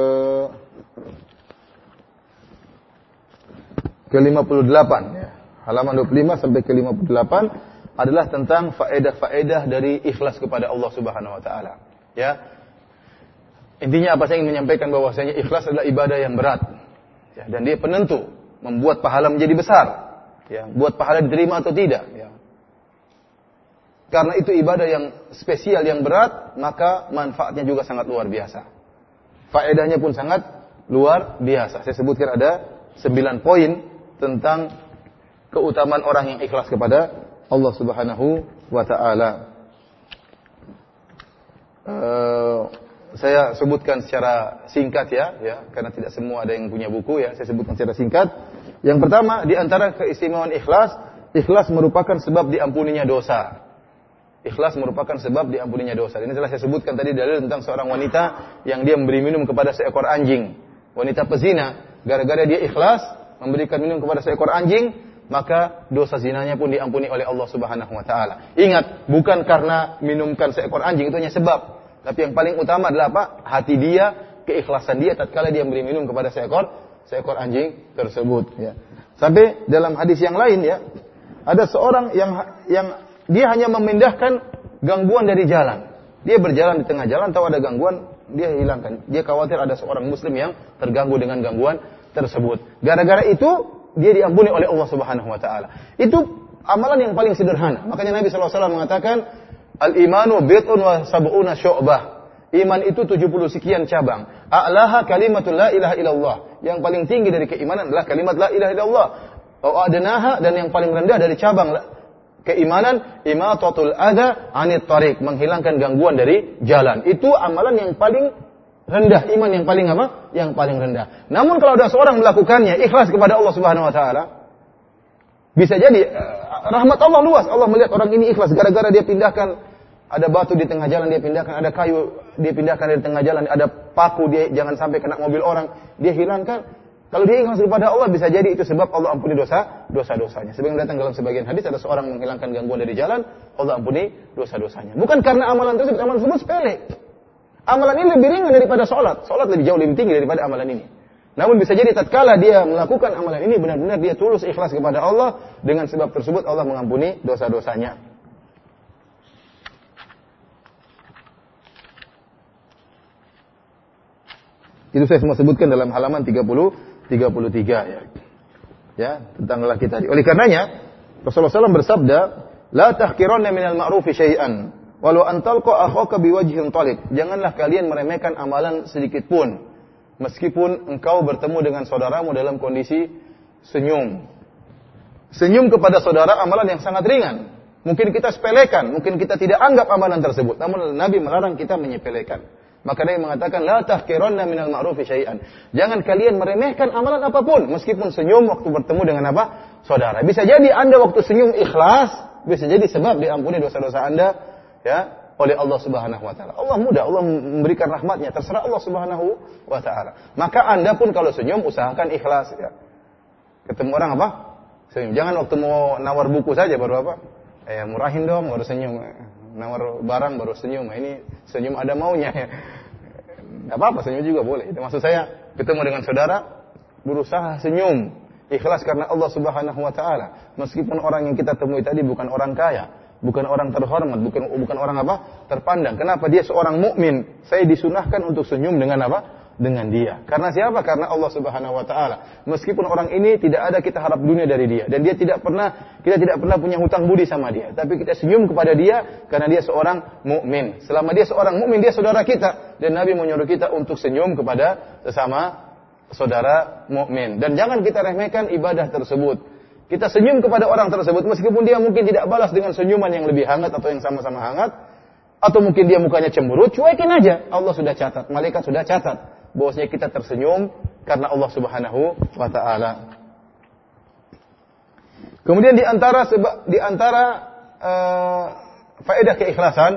ke 58 ya. Halaman 25 sampai ke 58 adalah tentang faedah-faedah dari ikhlas kepada Allah Subhanahu wa taala. Ya. Intinya apa saya ingin menyampaikan bahwasanya ikhlas adalah ibadah yang berat. Ya, dan dia penentu membuat pahala menjadi besar ya, buat pahala diterima atau tidak. Ya. Karena itu ibadah yang spesial, yang berat, maka manfaatnya juga sangat luar biasa. Faedahnya pun sangat luar biasa. Saya sebutkan ada sembilan poin tentang keutamaan orang yang ikhlas kepada Allah Subhanahu wa taala. Uh, saya sebutkan secara singkat ya, ya, karena tidak semua ada yang punya buku ya. Saya sebutkan secara singkat. Yang pertama, di antara keistimewaan ikhlas, ikhlas merupakan sebab diampuninya dosa. Ikhlas merupakan sebab diampuninya dosa. Ini telah saya sebutkan tadi dalil tentang seorang wanita yang dia memberi minum kepada seekor anjing. Wanita pezina, gara-gara dia ikhlas memberikan minum kepada seekor anjing, maka dosa zinanya pun diampuni oleh Allah Subhanahu wa taala. Ingat, bukan karena minumkan seekor anjing itu hanya sebab, tapi yang paling utama adalah apa? Hati dia, keikhlasan dia tatkala dia memberi minum kepada seekor seekor anjing tersebut ya. Sampai dalam hadis yang lain ya, ada seorang yang yang dia hanya memindahkan gangguan dari jalan. Dia berjalan di tengah jalan tahu ada gangguan, dia hilangkan. Dia khawatir ada seorang muslim yang terganggu dengan gangguan tersebut. Gara-gara itu dia diampuni oleh Allah Subhanahu wa taala. Itu amalan yang paling sederhana. Makanya Nabi SAW mengatakan, Al-imanu bit'un wa sab'una syu'bah. Iman itu 70 sekian cabang. A'laha kalimatul la ilaha illallah. Yang paling tinggi dari keimanan adalah kalimat la ilaha illallah. Wa dan yang paling rendah dari cabang keimanan imatatul adha anit tariq, menghilangkan gangguan dari jalan. Itu amalan yang paling rendah, iman yang paling apa? Yang paling rendah. Namun kalau ada seorang melakukannya ikhlas kepada Allah Subhanahu wa taala, bisa jadi eh, rahmat Allah luas. Allah melihat orang ini ikhlas gara-gara dia pindahkan ada batu di tengah jalan dia pindahkan, ada kayu dia pindahkan dari tengah jalan, ada paku dia jangan sampai kena mobil orang, dia hilangkan. Kalau dia ikhlas kepada Allah bisa jadi itu sebab Allah ampuni dosa dosa-dosanya. Sebagaimana datang dalam sebagian hadis ada seorang menghilangkan gangguan dari jalan, Allah ampuni dosa-dosanya. Bukan karena amalan tersebut, amalan tersebut sepele. Amalan ini lebih ringan daripada sholat. Sholat lebih jauh lebih tinggi daripada amalan ini. Namun bisa jadi tatkala dia melakukan amalan ini benar-benar dia tulus ikhlas kepada Allah dengan sebab tersebut Allah mengampuni dosa-dosanya. Itu saya semua sebutkan dalam halaman 30 33 ya. Ya, tentang lelaki tadi. Oleh karenanya Rasulullah SAW bersabda, "La tahkiranna minal ma'rufi syai'an, walau an talqa akhaka biwajhin talib." Janganlah kalian meremehkan amalan sedikit pun, meskipun engkau bertemu dengan saudaramu dalam kondisi senyum. Senyum kepada saudara amalan yang sangat ringan. Mungkin kita sepelekan, mungkin kita tidak anggap amalan tersebut. Namun Nabi melarang kita menyepelekan. Maka dia mengatakan la tahkiranna minal ma'rufi syai'an. Jangan kalian meremehkan amalan apa pun meskipun senyum waktu bertemu dengan apa? Saudara. Bisa jadi Anda waktu senyum ikhlas, bisa jadi sebab diampuni dosa-dosa Anda ya oleh Allah Subhanahu wa taala. Allah mudah, Allah memberikan rahmatnya, terserah Allah Subhanahu wa taala. Maka Anda pun kalau senyum usahakan ikhlas ya. Ketemu orang apa? Senyum. Jangan waktu mau nawar buku saja baru apa? Eh murahin dong baru senyum nawar barang baru senyum. Ini senyum ada maunya ya. Apa-apa senyum juga boleh. Itu maksud saya ketemu dengan saudara berusaha senyum ikhlas karena Allah Subhanahu wa taala. Meskipun orang yang kita temui tadi bukan orang kaya, bukan orang terhormat, bukan bukan orang apa? terpandang. Kenapa dia seorang mukmin? Saya disunahkan untuk senyum dengan apa? Dengan dia. Karena siapa? Karena Allah Subhanahu wa taala. Meskipun orang ini tidak ada kita harap dunia dari dia dan dia tidak pernah kita tidak pernah punya hutang budi sama dia, tapi kita senyum kepada dia karena dia seorang mukmin. Selama dia seorang mukmin, dia saudara kita dan Nabi menyuruh kita untuk senyum kepada sesama saudara mukmin. Dan jangan kita remehkan ibadah tersebut. Kita senyum kepada orang tersebut meskipun dia mungkin tidak balas dengan senyuman yang lebih hangat atau yang sama-sama hangat atau mungkin dia mukanya cemberut, cuekin aja. Allah sudah catat, malaikat sudah catat bahwasanya kita tersenyum karena Allah Subhanahu wa taala. Kemudian di antara di antara uh, faedah keikhlasan,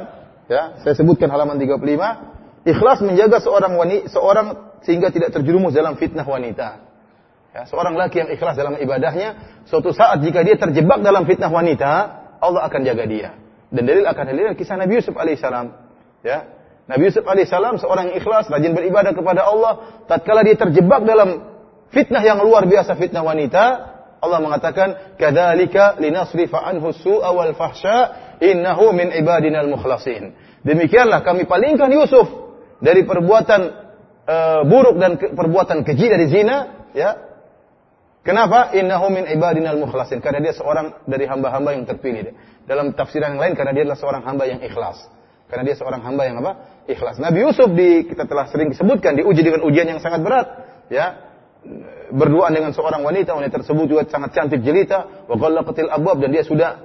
ya, saya sebutkan halaman 35, ikhlas menjaga seorang wanita seorang sehingga tidak terjerumus dalam fitnah wanita. Ya, seorang laki yang ikhlas dalam ibadahnya, suatu saat jika dia terjebak dalam fitnah wanita, Allah akan jaga dia. Dan dalil akan dalil kisah Nabi Yusuf alaihissalam. Ya, Nabi Yusuf alaihissalam seorang yang ikhlas, rajin beribadah kepada Allah. Tatkala dia terjebak dalam fitnah yang luar biasa, fitnah wanita, Allah mengatakan, "Kadzalika linasrifa anhu su'a wal fahsya, innahu min ibadina al-mukhlasin." Demikianlah kami palingkan Yusuf dari perbuatan uh, buruk dan ke, perbuatan keji dari zina, ya. Kenapa? Innahu min ibadina al-mukhlasin. Karena dia seorang dari hamba-hamba yang terpilih. Dalam tafsiran yang lain karena dia adalah seorang hamba yang ikhlas. Karena dia seorang hamba yang apa? Ikhlas. Nabi Yusuf di kita telah sering disebutkan diuji dengan ujian yang sangat berat, ya. Berduaan dengan seorang wanita, wanita tersebut juga sangat cantik jelita, wa qallaqatil abwab dan dia sudah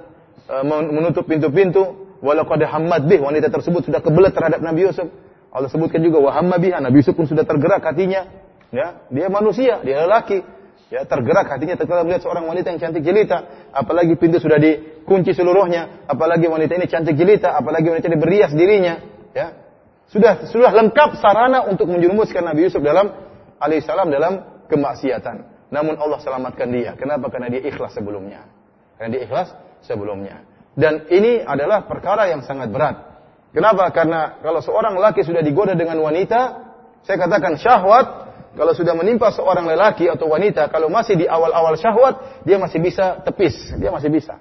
uh, menutup pintu-pintu, walaqad hammad bih, wanita tersebut sudah kebelet terhadap Nabi Yusuf. Allah sebutkan juga wa hamma biha, Nabi Yusuf pun sudah tergerak hatinya, ya. Dia manusia, dia lelaki, ya tergerak hatinya tatkala melihat seorang wanita yang cantik jelita, apalagi pintu sudah dikunci seluruhnya, apalagi wanita ini cantik jelita, apalagi wanita ini berias dirinya, ya. Sudah sudah lengkap sarana untuk menjerumuskan Nabi Yusuf dalam alaihissalam dalam kemaksiatan. Namun Allah selamatkan dia. Kenapa? Karena dia ikhlas sebelumnya. Karena dia ikhlas sebelumnya. Dan ini adalah perkara yang sangat berat. Kenapa? Karena kalau seorang laki sudah digoda dengan wanita, saya katakan syahwat, kalau sudah menimpa seorang lelaki atau wanita, kalau masih di awal-awal syahwat, dia masih bisa tepis, dia masih bisa.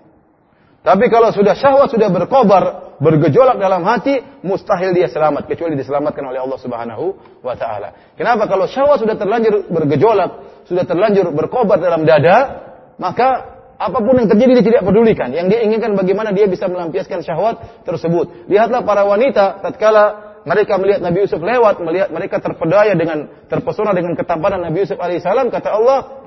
Tapi kalau sudah syahwat sudah berkobar, bergejolak dalam hati, mustahil dia selamat kecuali diselamatkan oleh Allah Subhanahu wa taala. Kenapa? Kalau syahwat sudah terlanjur bergejolak, sudah terlanjur berkobar dalam dada, maka Apa pun yang terjadi dia tidak pedulikan. Yang dia inginkan bagaimana dia bisa melampiaskan syahwat tersebut. Lihatlah para wanita tatkala mereka melihat Nabi Yusuf lewat, melihat mereka terpedaya dengan terpesona dengan ketampanan Nabi Yusuf alaihissalam, kata Allah,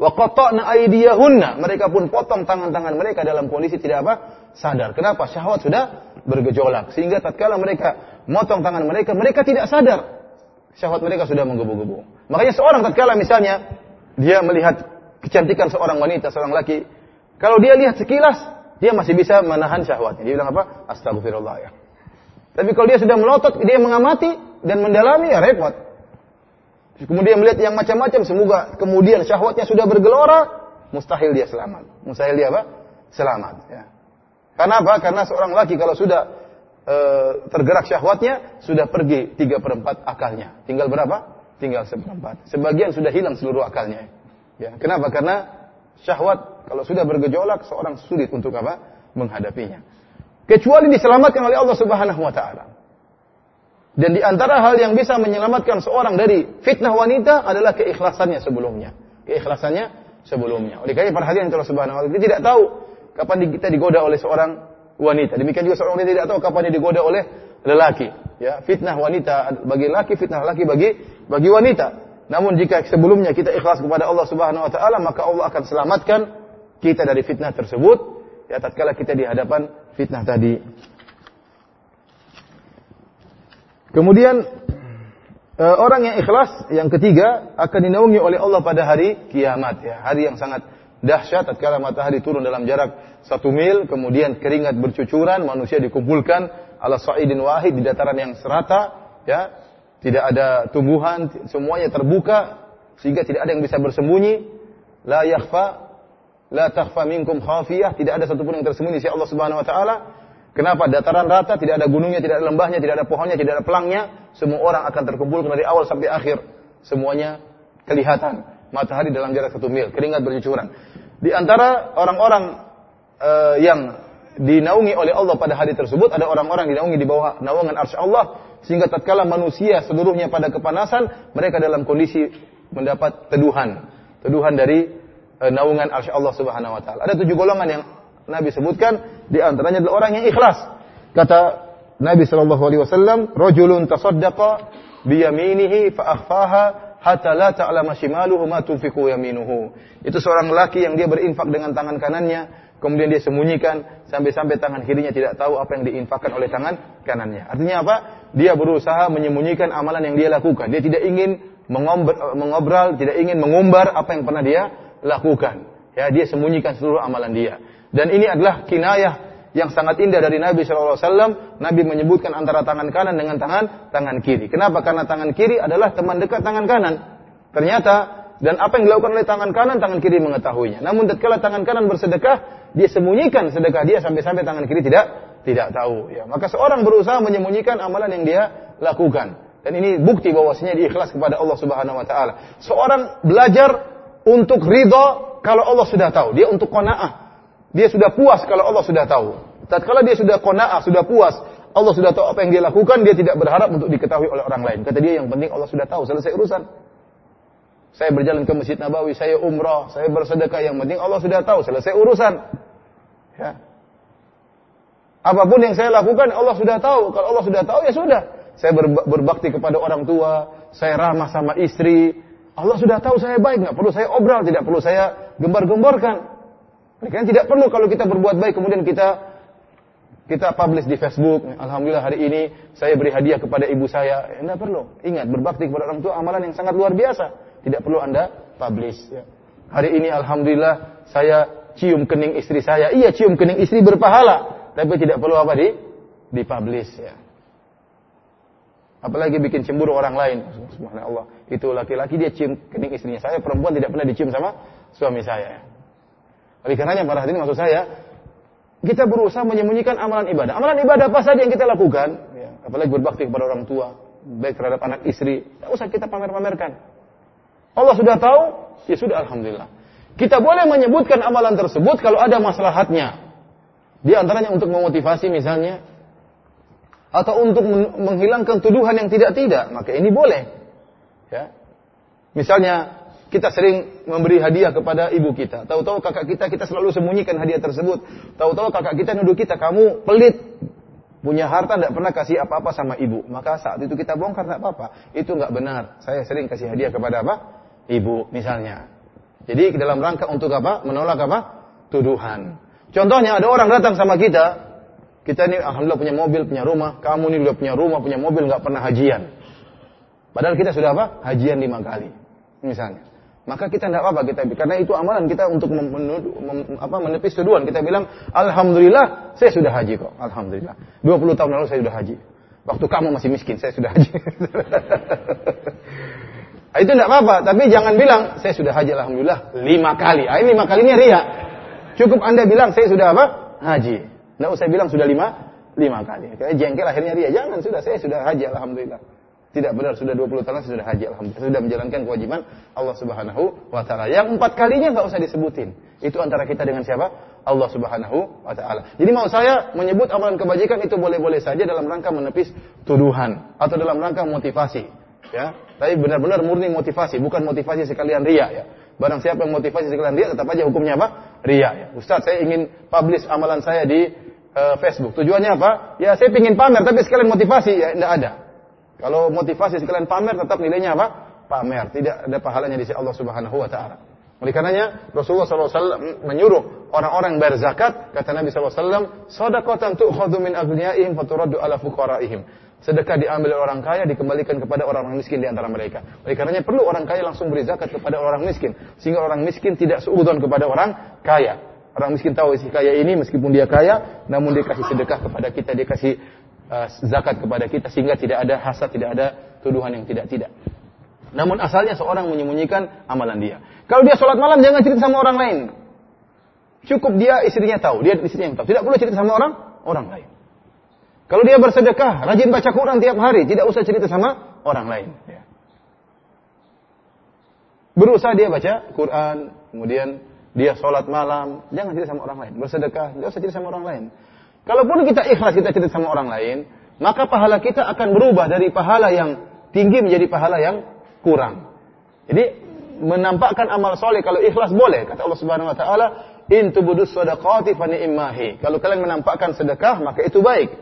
wa qata'na aydiyahunna. Mereka pun potong tangan-tangan mereka dalam kondisi tidak apa? sadar. Kenapa? Syahwat sudah bergejolak. Sehingga tatkala mereka motong tangan mereka, mereka tidak sadar. Syahwat mereka sudah menggebu-gebu. Makanya seorang tatkala misalnya dia melihat kecantikan seorang wanita, seorang laki, kalau dia lihat sekilas, dia masih bisa menahan syahwatnya. Dia bilang apa? Astagfirullah ya. Tapi kalau dia sudah melotot, dia mengamati dan mendalami, ya repot. Kemudian melihat yang macam-macam, semoga kemudian syahwatnya sudah bergelora, mustahil dia selamat. Mustahil dia apa? Selamat. Ya. Karena apa? Karena seorang laki kalau sudah e, tergerak syahwatnya, sudah pergi tiga perempat akalnya. Tinggal berapa? Tinggal seperempat. Sebagian sudah hilang seluruh akalnya. Ya, kenapa? Karena syahwat kalau sudah bergejolak seorang sulit untuk apa? menghadapinya. Kecuali diselamatkan oleh Allah Subhanahu wa taala. Dan di antara hal yang bisa menyelamatkan seorang dari fitnah wanita adalah keikhlasannya sebelumnya. Keikhlasannya sebelumnya. Oleh karena perhatian Allah Subhanahu wa taala, kita tidak tahu kapan kita digoda oleh seorang wanita. Demikian juga seorang wanita tidak tahu kapan dia digoda oleh lelaki. Ya, fitnah wanita bagi laki, fitnah laki bagi bagi wanita. Namun jika sebelumnya kita ikhlas kepada Allah Subhanahu wa taala, maka Allah akan selamatkan kita dari fitnah tersebut ya tatkala kita di hadapan fitnah tadi. Kemudian e, orang yang ikhlas yang ketiga akan dinaungi oleh Allah pada hari kiamat ya, hari yang sangat dahsyat tatkala matahari turun dalam jarak satu mil, kemudian keringat bercucuran, manusia dikumpulkan ala sa'idin wahid di dataran yang serata, ya, tidak ada tumbuhan, semuanya terbuka sehingga tidak ada yang bisa bersembunyi. La yakhfa, la takhfa minkum khafiyah, tidak ada satupun yang tersembunyi di Allah Subhanahu wa taala. Kenapa? Dataran rata, tidak ada gunungnya, tidak ada lembahnya, tidak ada pohonnya, tidak ada pelangnya. Semua orang akan terkumpul dari awal sampai akhir. Semuanya kelihatan. Matahari dalam jarak satu mil, keringat bercucuran. Di antara orang-orang uh, yang dinaungi oleh Allah pada hari tersebut, ada orang-orang dinaungi di bawah naungan arsy Allah sehingga tatkala manusia seluruhnya pada kepanasan, mereka dalam kondisi mendapat teduhan. Teduhan dari e, naungan arsy Allah Subhanahu wa taala. Ada tujuh golongan yang Nabi sebutkan, di antaranya adalah orang yang ikhlas. Kata Nabi sallallahu alaihi wasallam, "Rajulun tasaddaqa bi yaminihi fa akhfaha hatta la ta'lama shimaluhu ma tunfiqu yaminuhu." Itu seorang laki yang dia berinfak dengan tangan kanannya kemudian dia sembunyikan sampai-sampai tangan kirinya tidak tahu apa yang diinfakkan oleh tangan kanannya. Artinya apa? Dia berusaha menyembunyikan amalan yang dia lakukan. Dia tidak ingin mengobrol, tidak ingin mengumbar apa yang pernah dia lakukan. Ya, dia sembunyikan seluruh amalan dia. Dan ini adalah kinayah yang sangat indah dari Nabi SAW. Nabi menyebutkan antara tangan kanan dengan tangan tangan kiri. Kenapa? Karena tangan kiri adalah teman dekat tangan kanan. Ternyata dan apa yang dilakukan oleh tangan kanan, tangan kiri mengetahuinya. Namun tatkala tangan kanan bersedekah, dia sembunyikan sedekah dia sampai-sampai tangan kiri tidak tidak tahu. Ya, maka seorang berusaha menyembunyikan amalan yang dia lakukan. Dan ini bukti bahwasanya dia ikhlas kepada Allah Subhanahu wa taala. Seorang belajar untuk ridho kalau Allah sudah tahu. Dia untuk qanaah. Dia sudah puas kalau Allah sudah tahu. Tatkala dia sudah qanaah, sudah puas, Allah sudah tahu apa yang dia lakukan, dia tidak berharap untuk diketahui oleh orang lain. Kata dia yang penting Allah sudah tahu, selesai urusan. Saya berjalan ke Masjid Nabawi, saya umrah, saya bersedekah. Yang penting Allah sudah tahu, selesai urusan. Ya. Apa pun yang saya lakukan, Allah sudah tahu. Kalau Allah sudah tahu, ya sudah. Saya berbakti kepada orang tua, saya ramah sama istri. Allah sudah tahu saya baik, nggak perlu saya obral, tidak perlu saya gembar-gemborkan. Karena tidak perlu kalau kita berbuat baik, kemudian kita kita publish di Facebook. Alhamdulillah hari ini saya beri hadiah kepada ibu saya. Ya, tidak perlu. Ingat, berbakti kepada orang tua amalan yang sangat luar biasa. Tidak perlu Anda publish. Ya. Hari ini Alhamdulillah saya cium kening istri saya. Iya cium kening istri berpahala. Tapi tidak perlu apa di dipublish ya. Apalagi bikin cemburu orang lain. Subhanallah. Itu laki-laki dia cium kening istrinya. Saya perempuan tidak pernah dicium sama suami saya. Oleh karenanya para hadirin maksud saya, kita berusaha menyembunyikan amalan ibadah. Amalan ibadah apa saja yang kita lakukan, ya, apalagi berbakti kepada orang tua, baik terhadap anak istri, tidak usah kita pamer-pamerkan. Allah sudah tahu, ya sudah Alhamdulillah. Kita boleh menyebutkan amalan tersebut kalau ada maslahatnya. Di antaranya untuk memotivasi misalnya. Atau untuk menghilangkan tuduhan yang tidak-tidak. Maka ini boleh. Ya. Misalnya, Kita sering memberi hadiah kepada ibu kita. Tahu-tahu kakak kita, kita selalu sembunyikan hadiah tersebut. Tahu-tahu kakak kita nuduh kita, kamu pelit. Punya harta tidak pernah kasih apa-apa sama ibu. Maka saat itu kita bongkar tidak apa-apa. Itu nggak benar. Saya sering kasih hadiah kepada apa? Ibu misalnya. Jadi dalam rangka untuk apa? Menolak apa? Tuduhan. Contohnya ada orang datang sama kita. Kita ini alhamdulillah punya mobil, punya rumah. Kamu ini udah punya rumah, punya mobil, nggak pernah hajian. Padahal kita sudah apa? Hajian lima kali. Misalnya maka kita tidak apa-apa kita karena itu amalan kita untuk menepis tuduhan. Kita bilang, Alhamdulillah, saya sudah haji kok. Alhamdulillah. 20 tahun lalu saya sudah haji. Waktu kamu masih miskin, saya sudah haji. itu tidak apa-apa, tapi jangan bilang, saya sudah haji Alhamdulillah lima kali. Ah, ini lima kali ini ria. Cukup anda bilang, saya sudah apa? Haji. Tidak usah bilang sudah lima, lima kali. Kayak jengkel akhirnya ria. Jangan, sudah saya sudah haji Alhamdulillah. Tidak benar sudah 20 tahun sudah haji alhamdulillah sudah menjalankan kewajiban Allah Subhanahu wa taala. Yang empat kalinya nggak usah disebutin. Itu antara kita dengan siapa? Allah Subhanahu wa taala. Jadi mau saya menyebut amalan kebajikan itu boleh-boleh saja dalam rangka menepis tuduhan atau dalam rangka motivasi, ya. Tapi benar-benar murni motivasi, bukan motivasi sekalian ria ya. Barang siapa yang motivasi sekalian ria tetap aja hukumnya apa? Ria ya. Ustaz, saya ingin publish amalan saya di uh, Facebook. Tujuannya apa? Ya saya ingin pamer tapi sekalian motivasi ya tidak ada. Kalau motivasi sekalian pamer tetap nilainya apa? Pamer, tidak ada pahalanya di sisi Allah Subhanahu wa taala. Oleh karenanya Rasulullah SAW menyuruh orang-orang berzakat, kata Nabi SAW, Sadaqatan tu'khadu min agniyaihim faturaddu ala fuqaraihim. Sedekah diambil oleh orang kaya dikembalikan kepada orang-orang miskin di antara mereka. Oleh karenanya perlu orang kaya langsung beri zakat kepada orang miskin. Sehingga orang miskin tidak seudon kepada orang kaya. Orang miskin tahu isi kaya ini meskipun dia kaya, namun dia kasih sedekah kepada kita, dia kasih uh, zakat kepada kita sehingga tidak ada hasad, tidak ada tuduhan yang tidak-tidak. Namun asalnya seorang menyembunyikan amalan dia. Kalau dia sholat malam jangan cerita sama orang lain. Cukup dia istrinya tahu, dia istrinya yang tahu. Tidak perlu cerita sama orang orang lain. Kalau dia bersedekah, rajin baca Quran tiap hari, tidak usah cerita sama orang lain. Ya. Berusaha dia baca Quran, kemudian dia sholat malam, jangan cerita sama orang lain. Bersedekah, tidak usah cerita sama orang lain. Kalaupun kita ikhlas kita cerita sama orang lain, maka pahala kita akan berubah dari pahala yang tinggi menjadi pahala yang kurang. Jadi menampakkan amal soleh kalau ikhlas boleh kata Allah Subhanahu Wa Taala in tubudus sadaqati fa ni'mahi. Kalau kalian menampakkan sedekah maka itu baik.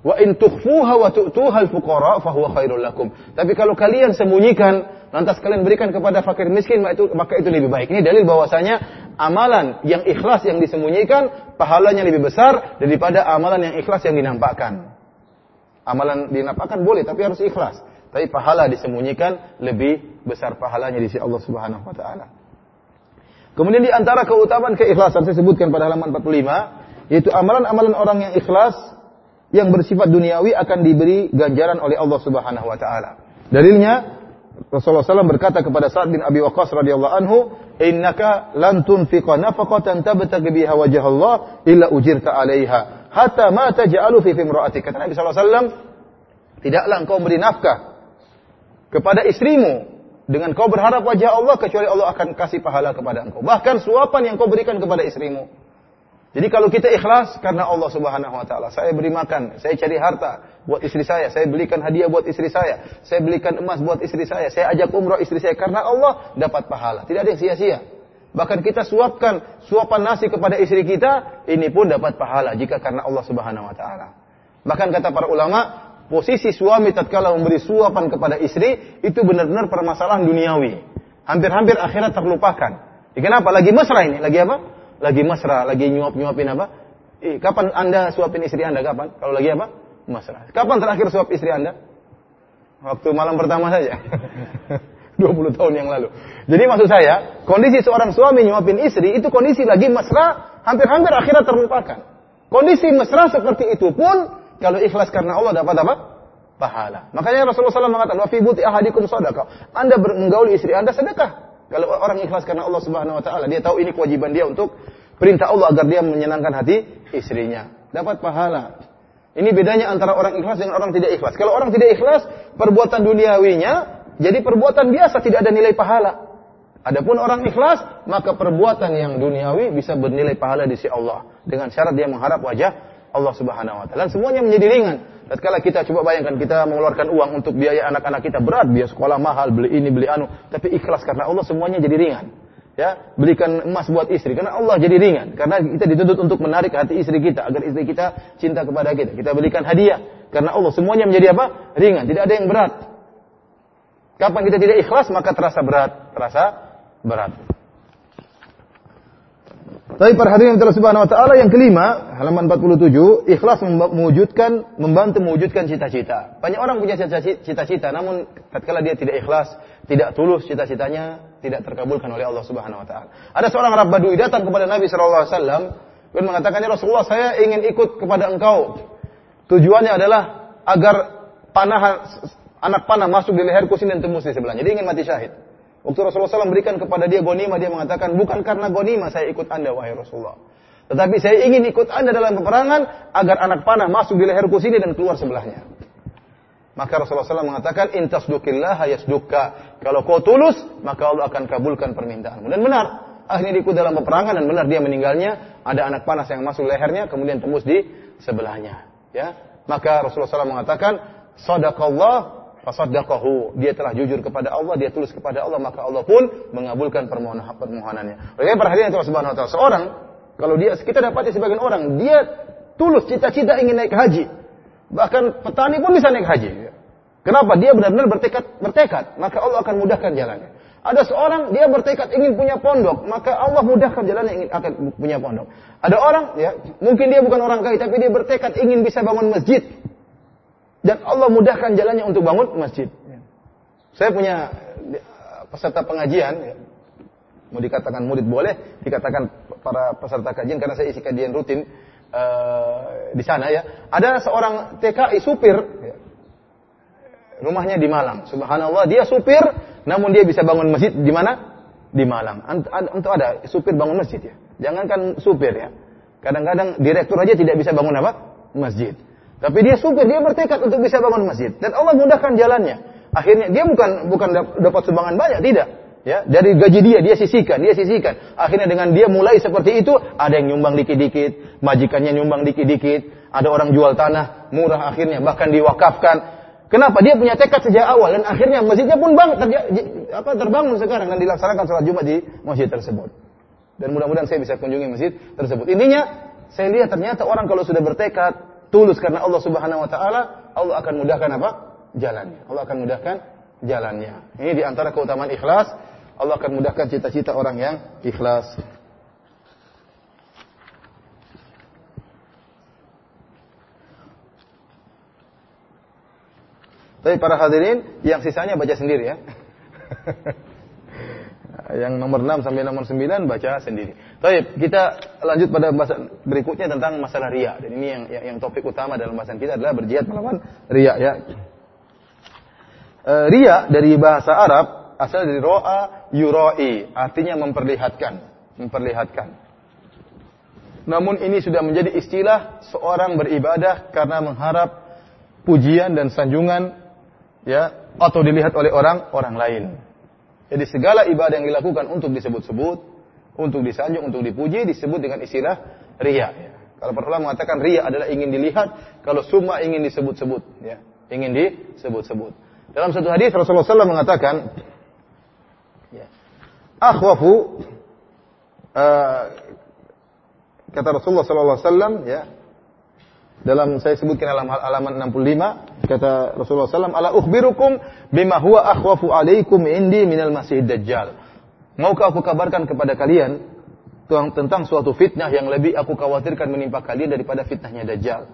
Wa in tukhfuha wa tu'tuha al-fuqara fa huwa khairul lakum. Tapi kalau kalian sembunyikan lantas kalian berikan kepada fakir miskin maka itu maka itu lebih baik. Ini dalil bahwasanya amalan yang ikhlas yang disembunyikan pahalanya lebih besar daripada amalan yang ikhlas yang dinampakkan. Amalan dinampakkan boleh tapi harus ikhlas. Tapi pahala disembunyikan lebih besar pahalanya di sisi Allah Subhanahu wa taala. Kemudian di antara keutamaan keikhlasan saya sebutkan pada halaman 45 yaitu amalan-amalan orang yang ikhlas yang bersifat duniawi akan diberi ganjaran oleh Allah Subhanahu wa taala. Dalilnya Rasulullah SAW berkata kepada Sa'ad bin Abi Waqqas radhiyallahu anhu, "Innaka lan tunfiqa nafaqatan tabtaghi biha wajh Allah illa ujirta 'alaiha, hatta ma taj'alu fi imra'atik." Kata Nabi SAW, "Tidaklah engkau beri nafkah kepada istrimu dengan kau berharap wajah Allah kecuali Allah akan kasih pahala kepada engkau. Bahkan suapan yang kau berikan kepada istrimu jadi kalau kita ikhlas karena Allah Subhanahu wa taala, saya beri makan, saya cari harta buat istri saya, saya belikan hadiah buat istri saya, saya belikan emas buat istri saya, saya ajak umroh istri saya karena Allah dapat pahala. Tidak ada yang sia-sia. Bahkan kita suapkan suapan nasi kepada istri kita, ini pun dapat pahala jika karena Allah Subhanahu wa taala. Bahkan kata para ulama, posisi suami tatkala memberi suapan kepada istri itu benar-benar permasalahan duniawi. Hampir-hampir akhirat terlupakan. Kenapa? Lagi mesra ini, lagi apa? Lagi mesra, lagi nyuap-nyuapin apa? Eh, kapan Anda suapin istri Anda? Kapan? Kalau lagi apa? Mesra. Kapan terakhir suap istri Anda? Waktu malam pertama saja. 20 tahun yang lalu. Jadi maksud saya, kondisi seorang suami nyuapin istri itu kondisi lagi mesra, hampir-hampir akhirat terlupakan. Kondisi mesra seperti itu pun kalau ikhlas karena Allah dapat apa? Pahala. Makanya Rasulullah SAW mengatakan, "Wa fi buti ahadikum sadaqah." Anda menggauli istri Anda sedekah. Kalau orang ikhlas karena Allah Subhanahu wa taala, dia tahu ini kewajiban dia untuk perintah Allah agar dia menyenangkan hati istrinya. Dapat pahala. Ini bedanya antara orang ikhlas dengan orang tidak ikhlas. Kalau orang tidak ikhlas, perbuatan duniawinya jadi perbuatan biasa, tidak ada nilai pahala. Adapun orang ikhlas, maka perbuatan yang duniawi bisa bernilai pahala di sisi Allah dengan syarat dia mengharap wajah Allah Subhanahu wa taala. Semuanya menjadi ringan. Tatkala kita coba bayangkan kita mengeluarkan uang untuk biaya anak-anak kita berat, biaya sekolah mahal, beli ini, beli anu, tapi ikhlas karena Allah semuanya jadi ringan. Ya, belikan emas buat istri karena Allah jadi ringan. Karena kita dituntut untuk menarik hati istri kita agar istri kita cinta kepada kita. Kita belikan hadiah karena Allah semuanya menjadi apa? Ringan, tidak ada yang berat. Kapan kita tidak ikhlas maka terasa berat, terasa berat. Tapi hadirin Allah Subhanahu wa taala yang kelima, halaman 47, ikhlas mewujudkan membantu mewujudkan cita-cita. Banyak orang punya cita-cita namun tatkala dia tidak ikhlas, tidak tulus cita-citanya tidak terkabulkan oleh Allah Subhanahu wa taala. Ada seorang Arab Badui datang kepada Nabi wasallam dan mengatakan, "Ya Rasulullah, saya ingin ikut kepada engkau. Tujuannya adalah agar panah anak panah masuk di leherku sini dan tembus di sebelahnya. Dia ingin mati syahid." Waktu Rasulullah SAW berikan kepada dia gonima, dia mengatakan, bukan karena gonima saya ikut anda, wahai Rasulullah. Tetapi saya ingin ikut anda dalam peperangan, agar anak panah masuk di leherku sini dan keluar sebelahnya. Maka Rasulullah SAW mengatakan, intas yasdukka. Kalau kau tulus, maka Allah akan kabulkan permintaanmu. Dan benar, akhirnya ikut dalam peperangan dan benar dia meninggalnya. Ada anak panas yang masuk lehernya, kemudian tembus di sebelahnya. Ya, maka Rasulullah SAW mengatakan, Sadaqallah fasaddaqahu. Dia telah jujur kepada Allah dia tulus kepada Allah maka Allah pun mengabulkan permohonan permohonannya. Oleh perhatian Allah Subhanahu wa seorang kalau dia kita dapati sebagian orang dia tulus cita-cita ingin naik haji. Bahkan petani pun bisa naik haji. Kenapa? Dia benar-benar bertekad bertekad maka Allah akan mudahkan jalannya. Ada seorang dia bertekad ingin punya pondok, maka Allah mudahkan jalannya ingin akan punya pondok. Ada orang ya, mungkin dia bukan orang kaya tapi dia bertekad ingin bisa bangun masjid. Dan Allah mudahkan jalannya untuk bangun masjid. Saya punya peserta pengajian, ya. mau dikatakan murid boleh, dikatakan para peserta kajian karena saya isi kajian rutin uh, di sana ya. Ada seorang TKI supir, ya. rumahnya di Malang. Subhanallah, dia supir, namun dia bisa bangun masjid di mana? Di Malang. Untuk ada supir bangun masjid ya. Jangankan supir ya. Kadang-kadang direktur aja tidak bisa bangun apa? Masjid. Tapi dia supir, dia bertekad untuk bisa bangun masjid dan Allah mudahkan jalannya. Akhirnya dia bukan bukan dapat sumbangan banyak, tidak. Ya, dari gaji dia dia sisihkan, dia sisihkan. Akhirnya dengan dia mulai seperti itu, ada yang nyumbang dikit-dikit, majikannya nyumbang dikit-dikit, ada orang jual tanah murah akhirnya bahkan diwakafkan. Kenapa? Dia punya tekad sejak awal dan akhirnya masjidnya pun bang ter, apa, terbangun sekarang dan dilaksanakan sholat Jumat di masjid tersebut. Dan mudah-mudahan saya bisa kunjungi masjid tersebut. Intinya, saya lihat ternyata orang kalau sudah bertekad, tulus karena Allah Subhanahu wa taala, Allah akan mudahkan apa? Jalannya. Allah akan mudahkan jalannya. Ini di antara keutamaan ikhlas, Allah akan mudahkan cita-cita orang yang ikhlas. Tapi para hadirin, yang sisanya baca sendiri ya. yang nomor 6 sampai nomor 9 baca sendiri. Baik, kita lanjut pada bahasan berikutnya tentang masalah ria. Dan ini yang, yang, yang topik utama dalam bahasan kita adalah berjihad melawan ria ya. E, ria dari bahasa Arab asal dari ro'a yuroi, artinya memperlihatkan, memperlihatkan. Namun ini sudah menjadi istilah seorang beribadah karena mengharap pujian dan sanjungan ya atau dilihat oleh orang orang lain. Jadi segala ibadah yang dilakukan untuk disebut-sebut, untuk disanjung, untuk dipuji disebut dengan istilah ria. Kalau para ulama mengatakan ria adalah ingin dilihat, kalau summa ingin disebut-sebut, ya, ingin disebut-sebut. Dalam satu hadis Rasulullah SAW mengatakan, ya, akhwafu uh, kata Rasulullah SAW, ya, dalam saya sebutkan dalam halaman 65 Kata Rasulullah SAW, Ala ukhbirukum bima huwa akhwafu alaikum indi minal masih dajjal. Maukah aku kabarkan kepada kalian tentang suatu fitnah yang lebih aku khawatirkan menimpa kalian daripada fitnahnya dajjal.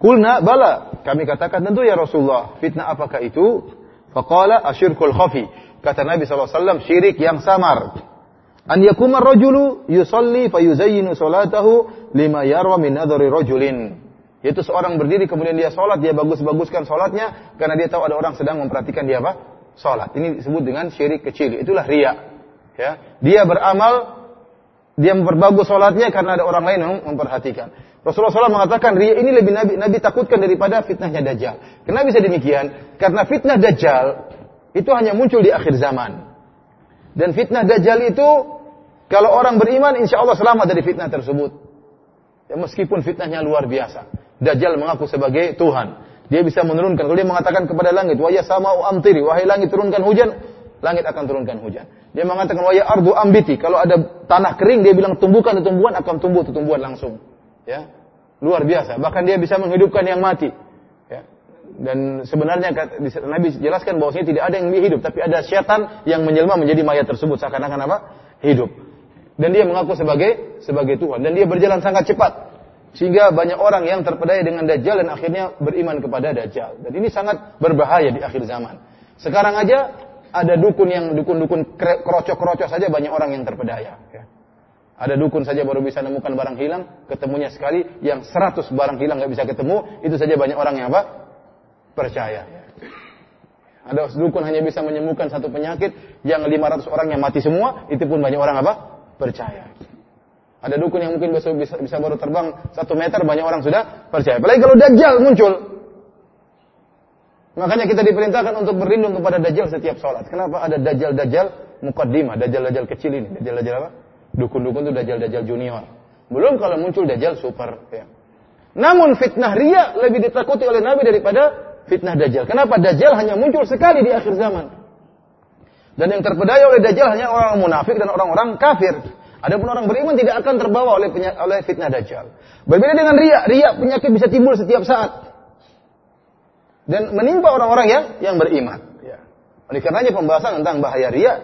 Kulna bala. Kami katakan tentu ya Rasulullah. Fitnah apakah itu? Faqala asyirkul khafi. Kata Nabi SAW, syirik yang samar. An yakuma rajulu yusalli fayuzayyinu salatahu lima yarwa min nadhari rajulin. Yaitu seorang berdiri kemudian dia sholat, dia bagus-baguskan sholatnya karena dia tahu ada orang sedang memperhatikan dia apa? Sholat. Ini disebut dengan syirik kecil. Itulah ria. Ya. Dia beramal, dia memperbagus sholatnya karena ada orang lain yang memperhatikan. Rasulullah SAW mengatakan ria ini lebih Nabi, Nabi takutkan daripada fitnahnya Dajjal. Kenapa bisa demikian? Karena fitnah Dajjal itu hanya muncul di akhir zaman. Dan fitnah Dajjal itu kalau orang beriman insya Allah selamat dari fitnah tersebut. Ya, meskipun fitnahnya luar biasa. Dajjal mengaku sebagai Tuhan. Dia bisa menurunkan. Kalau dia mengatakan kepada langit, wahai sama amtiri, wahai langit turunkan hujan, langit akan turunkan hujan. Dia mengatakan wahai ardu ambiti, kalau ada tanah kering dia bilang tumbuhkan tumbuhan akan tumbuh tumbuhan langsung. Ya. Luar biasa. Bahkan dia bisa menghidupkan yang mati. Ya. Dan sebenarnya Nabi jelaskan bahwasanya tidak ada yang hidup, tapi ada syaitan yang menjelma menjadi mayat tersebut seakan-akan apa? Hidup. Dan dia mengaku sebagai sebagai Tuhan dan dia berjalan sangat cepat. Sehingga banyak orang yang terpedaya dengan Dajjal dan akhirnya beriman kepada Dajjal. Dan ini sangat berbahaya di akhir zaman. Sekarang aja ada dukun yang dukun-dukun kerocok-kerocok saja banyak orang yang terpedaya. Ya. Ada dukun saja baru bisa menemukan barang hilang, ketemunya sekali, yang seratus barang hilang nggak bisa ketemu, itu saja banyak orang yang apa? Percaya. Ya. Ada dukun hanya bisa menyembuhkan satu penyakit, yang lima ratus orang yang mati semua, itu pun banyak orang apa? Percaya. Ada dukun yang mungkin bisa, bisa, bisa baru terbang satu meter, banyak orang sudah percaya. Apalagi kalau Dajjal muncul. Makanya kita diperintahkan untuk berlindung kepada Dajjal setiap sholat. Kenapa ada Dajjal-Dajjal mukaddimah, Dajjal-Dajjal kecil ini. Dajjal-Dajjal apa? Dukun-dukun itu Dajjal-Dajjal junior. Belum kalau muncul Dajjal super. Ya. Namun fitnah ria lebih ditakuti oleh Nabi daripada fitnah Dajjal. Kenapa? Dajjal hanya muncul sekali di akhir zaman. Dan yang terpedaya oleh Dajjal hanya orang munafik dan orang-orang kafir. Adapun orang beriman tidak akan terbawa oleh oleh fitnah dajjal. Berbeda dengan riak, riak penyakit bisa timbul setiap saat dan menimpa orang-orang yang yang beriman. Ya. Oleh karenanya pembahasan tentang bahaya riak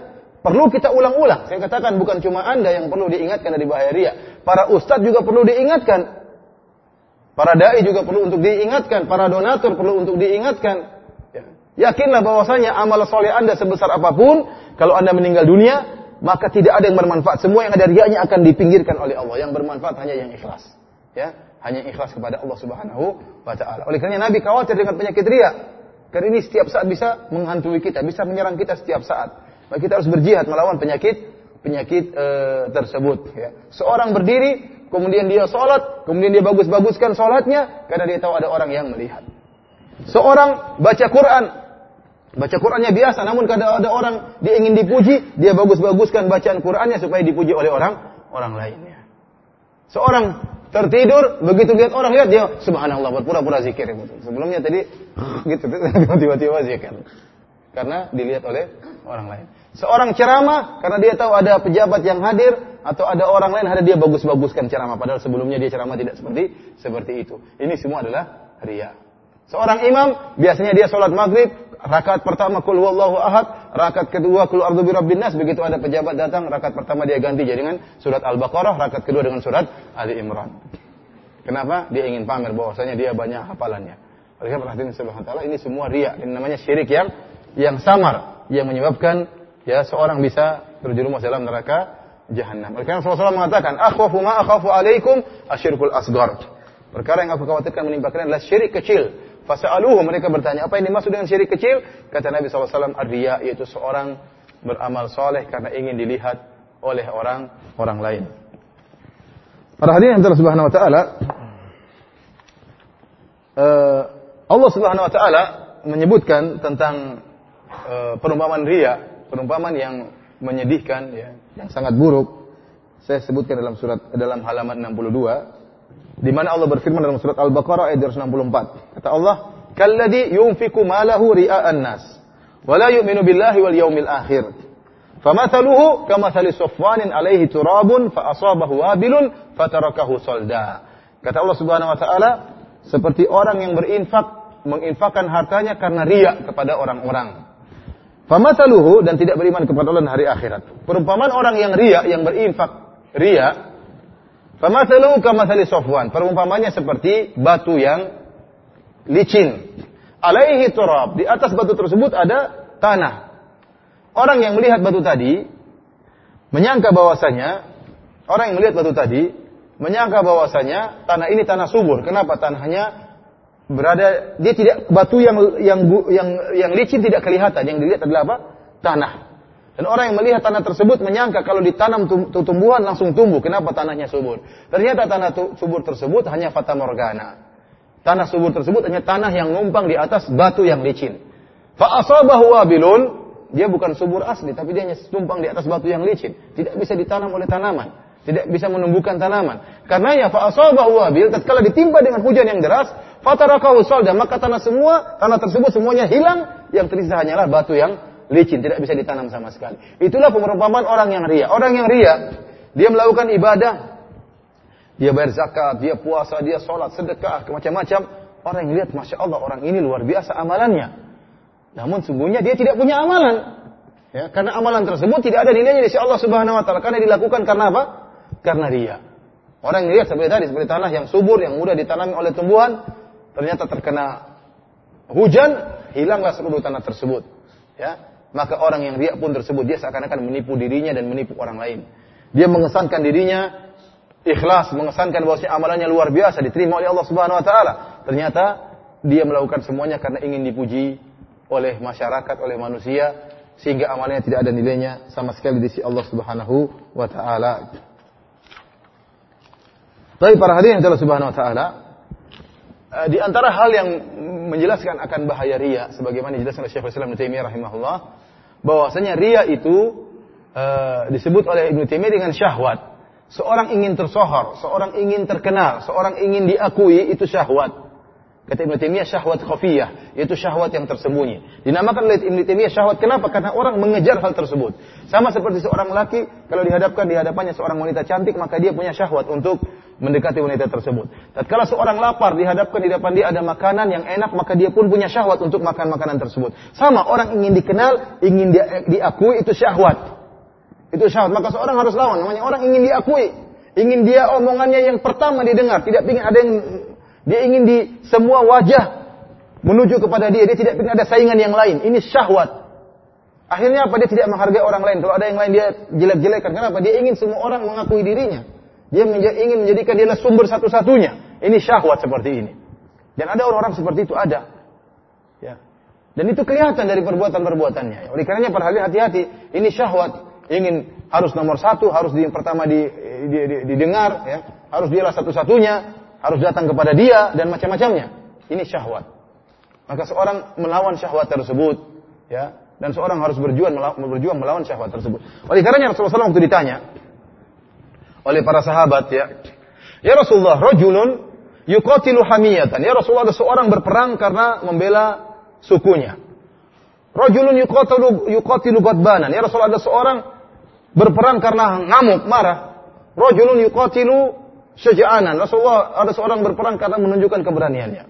perlu kita ulang-ulang. Saya katakan bukan cuma anda yang perlu diingatkan dari bahaya riak, para ustadz juga perlu diingatkan. Para dai juga perlu untuk diingatkan, para donatur perlu untuk diingatkan. Ya. Yakinlah bahwasanya amal soleh anda sebesar apa pun, kalau anda meninggal dunia, maka tidak ada yang bermanfaat. Semua yang ada riaknya akan dipinggirkan oleh Allah. Yang bermanfaat hanya yang ikhlas. Ya, hanya ikhlas kepada Allah Subhanahu wa taala. Oleh karena Nabi khawatir dengan penyakit riak. Karena ini setiap saat bisa menghantui kita, bisa menyerang kita setiap saat. Maka kita harus berjihad melawan penyakit penyakit e, tersebut. Ya. Seorang berdiri, kemudian dia sholat, kemudian dia bagus-baguskan sholatnya, karena dia tahu ada orang yang melihat. Seorang baca Quran, Baca Qurannya biasa, namun kadang ada orang dia ingin dipuji, dia bagus-baguskan bacaan Qurannya supaya dipuji oleh orang orang lainnya. Seorang tertidur, begitu lihat orang lihat dia subhanallah berpura-pura zikir. Sebelumnya tadi gitu tiba-tiba zikir. Karena dilihat oleh orang lain. Seorang ceramah karena dia tahu ada pejabat yang hadir atau ada orang lain ada dia bagus-baguskan ceramah padahal sebelumnya dia ceramah tidak seperti seperti itu. Ini semua adalah ria. Seorang imam biasanya dia sholat maghrib Rakaat pertama kul wallahu ahad, rakaat kedua kul ardu birabbin nas, begitu ada pejabat datang, rakaat pertama dia ganti jadi dengan surat Al-Baqarah, rakaat kedua dengan surat Ali Imran. Kenapa? Dia ingin pamer bahwasanya dia banyak hafalannya. Oleh karena perhatian subhanahu taala ini semua riya, ini namanya syirik yang yang samar yang menyebabkan ya seorang bisa terjerumus dalam neraka jahanam. Oleh karena Rasulullah mengatakan, "Akhwafu ma akhafu alaikum asyirkul asghar." Perkara yang aku khawatirkan menimpa kalian adalah syirik kecil. Fasa'aluhu mereka bertanya, apa yang dimaksud dengan syirik kecil? Kata Nabi SAW, Arya yaitu seorang beramal soleh karena ingin dilihat oleh orang orang lain. Para hadirin yang subhanahu wa ta'ala, uh, Allah subhanahu wa ta'ala menyebutkan tentang uh, perumpamaan ria, perumpamaan yang menyedihkan, ya, yang sangat buruk. Saya sebutkan dalam surat dalam halaman 62 di mana Allah berfirman dalam surat Al-Baqarah ayat 264. Kata Allah, "Kalladhi yunfiku malahu ria'an nas, wa la yu'minu billahi wal yawmil akhir." Famathaluhu kamathali safwanin alaihi turabun fa asabahu wabilun fatarakahu salda. Kata Allah Subhanahu wa taala, seperti orang yang berinfak menginfakkan hartanya karena riak kepada orang-orang. Famathaluhu dan tidak beriman kepada Allah dan hari akhirat. Perumpamaan orang yang riak yang berinfak riak Famathalu kamathali sofwan. Perumpamannya seperti batu yang licin. Alaihi turab. Di atas batu tersebut ada tanah. Orang yang melihat batu tadi menyangka bahwasanya orang yang melihat batu tadi menyangka bahwasanya tanah ini tanah subur. Kenapa tanahnya berada dia tidak batu yang yang yang yang licin tidak kelihatan. Yang dilihat adalah apa? Tanah. Dan orang yang melihat tanah tersebut menyangka kalau ditanam tumbuhan langsung tumbuh. Kenapa tanahnya subur? Ternyata tanah subur tersebut hanya fata morgana. Tanah subur tersebut hanya tanah yang numpang di atas batu yang licin. Fa'asabahu wabilun, dia bukan subur asli, tapi dia hanya tumpang di atas batu yang licin. Tidak bisa ditanam oleh tanaman. Tidak bisa menumbuhkan tanaman. Karena ya fa'asabahu wabil tatkala ditimpa dengan hujan yang deras, fatarakahu salda maka tanah semua, tanah tersebut semuanya hilang, yang tersisa hanyalah batu yang licin, tidak bisa ditanam sama sekali. Itulah perumpamaan orang yang ria. Orang yang ria, dia melakukan ibadah, dia bayar zakat, dia puasa, dia sholat, sedekah, macam-macam. Orang yang lihat, Masya Allah, orang ini luar biasa amalannya. Namun sungguhnya dia tidak punya amalan. Ya, karena amalan tersebut tidak ada nilainya di sisi Allah Subhanahu wa taala karena dilakukan karena apa? Karena ria. Orang yang lihat seperti tadi seperti tanah yang subur yang mudah ditanami oleh tumbuhan ternyata terkena hujan hilanglah seluruh tanah tersebut. Ya, maka orang yang ria pun tersebut dia seakan-akan menipu dirinya dan menipu orang lain. Dia mengesankan dirinya ikhlas, mengesankan bahwasanya amalannya luar biasa diterima oleh Allah Subhanahu wa taala. Ternyata dia melakukan semuanya karena ingin dipuji oleh masyarakat, oleh manusia, sehingga amalnya tidak ada nilainya sama sekali di sisi Allah Subhanahu wa taala. Tapi para hadirin Allah Subhanahu wa taala, eh, di antara hal yang menjelaskan akan bahaya ria sebagaimana dijelaskan oleh Syekhul Islam Ibnu Taimiyah rahimahullah, bahwasanya ria itu uh, disebut oleh Ibnu Taimiyah dengan syahwat. Seorang ingin tersohor, seorang ingin terkenal, seorang ingin diakui itu syahwat. Kata Ibn Taimiyah syahwat khafiyah, yaitu syahwat yang tersembunyi. Dinamakan oleh Ibn Taimiyah syahwat kenapa? Karena orang mengejar hal tersebut. Sama seperti seorang laki kalau dihadapkan di hadapannya seorang wanita cantik maka dia punya syahwat untuk mendekati wanita tersebut. Tatkala seorang lapar dihadapkan di depan dia ada makanan yang enak maka dia pun punya syahwat untuk makan makanan tersebut. Sama orang ingin dikenal, ingin diakui itu syahwat. Itu syarat. Maka seorang harus lawan. Namanya orang ingin diakui. Ingin dia omongannya yang pertama didengar. Tidak ingin ada yang dia ingin di semua wajah menuju kepada dia. Dia tidak ingin ada saingan yang lain. Ini syahwat. Akhirnya apa? Dia tidak menghargai orang lain. Kalau ada yang lain dia jelek-jelekan. Kenapa? Dia ingin semua orang mengakui dirinya. Dia ingin menjadikan dia sumber satu-satunya. Ini syahwat seperti ini. Dan ada orang-orang seperti itu ada. Ya. Dan itu kelihatan dari perbuatan-perbuatannya. Oleh karenanya hati-hati. Ini syahwat ingin harus nomor satu, harus yang pertama di, di, di, didengar, ya, harus dialah satu-satunya, harus datang kepada dia dan macam-macamnya. Ini syahwat. Maka seorang melawan syahwat tersebut, ya, dan seorang harus berjuang berjuang melawan syahwat tersebut. Oleh karenanya Rasulullah SAW waktu ditanya oleh para sahabat, ya, ya Rasulullah, rojulun yuqatilu hamiyatan. Ya Rasulullah ada seorang berperang karena membela sukunya. Rajulun yuqatilu yuqatilu ghadbanan. Ya Rasulullah ada seorang berperang karena ngamuk, marah. Rajulun yuqatilu syaja'anan. Rasulullah ada seorang berperang karena menunjukkan keberaniannya.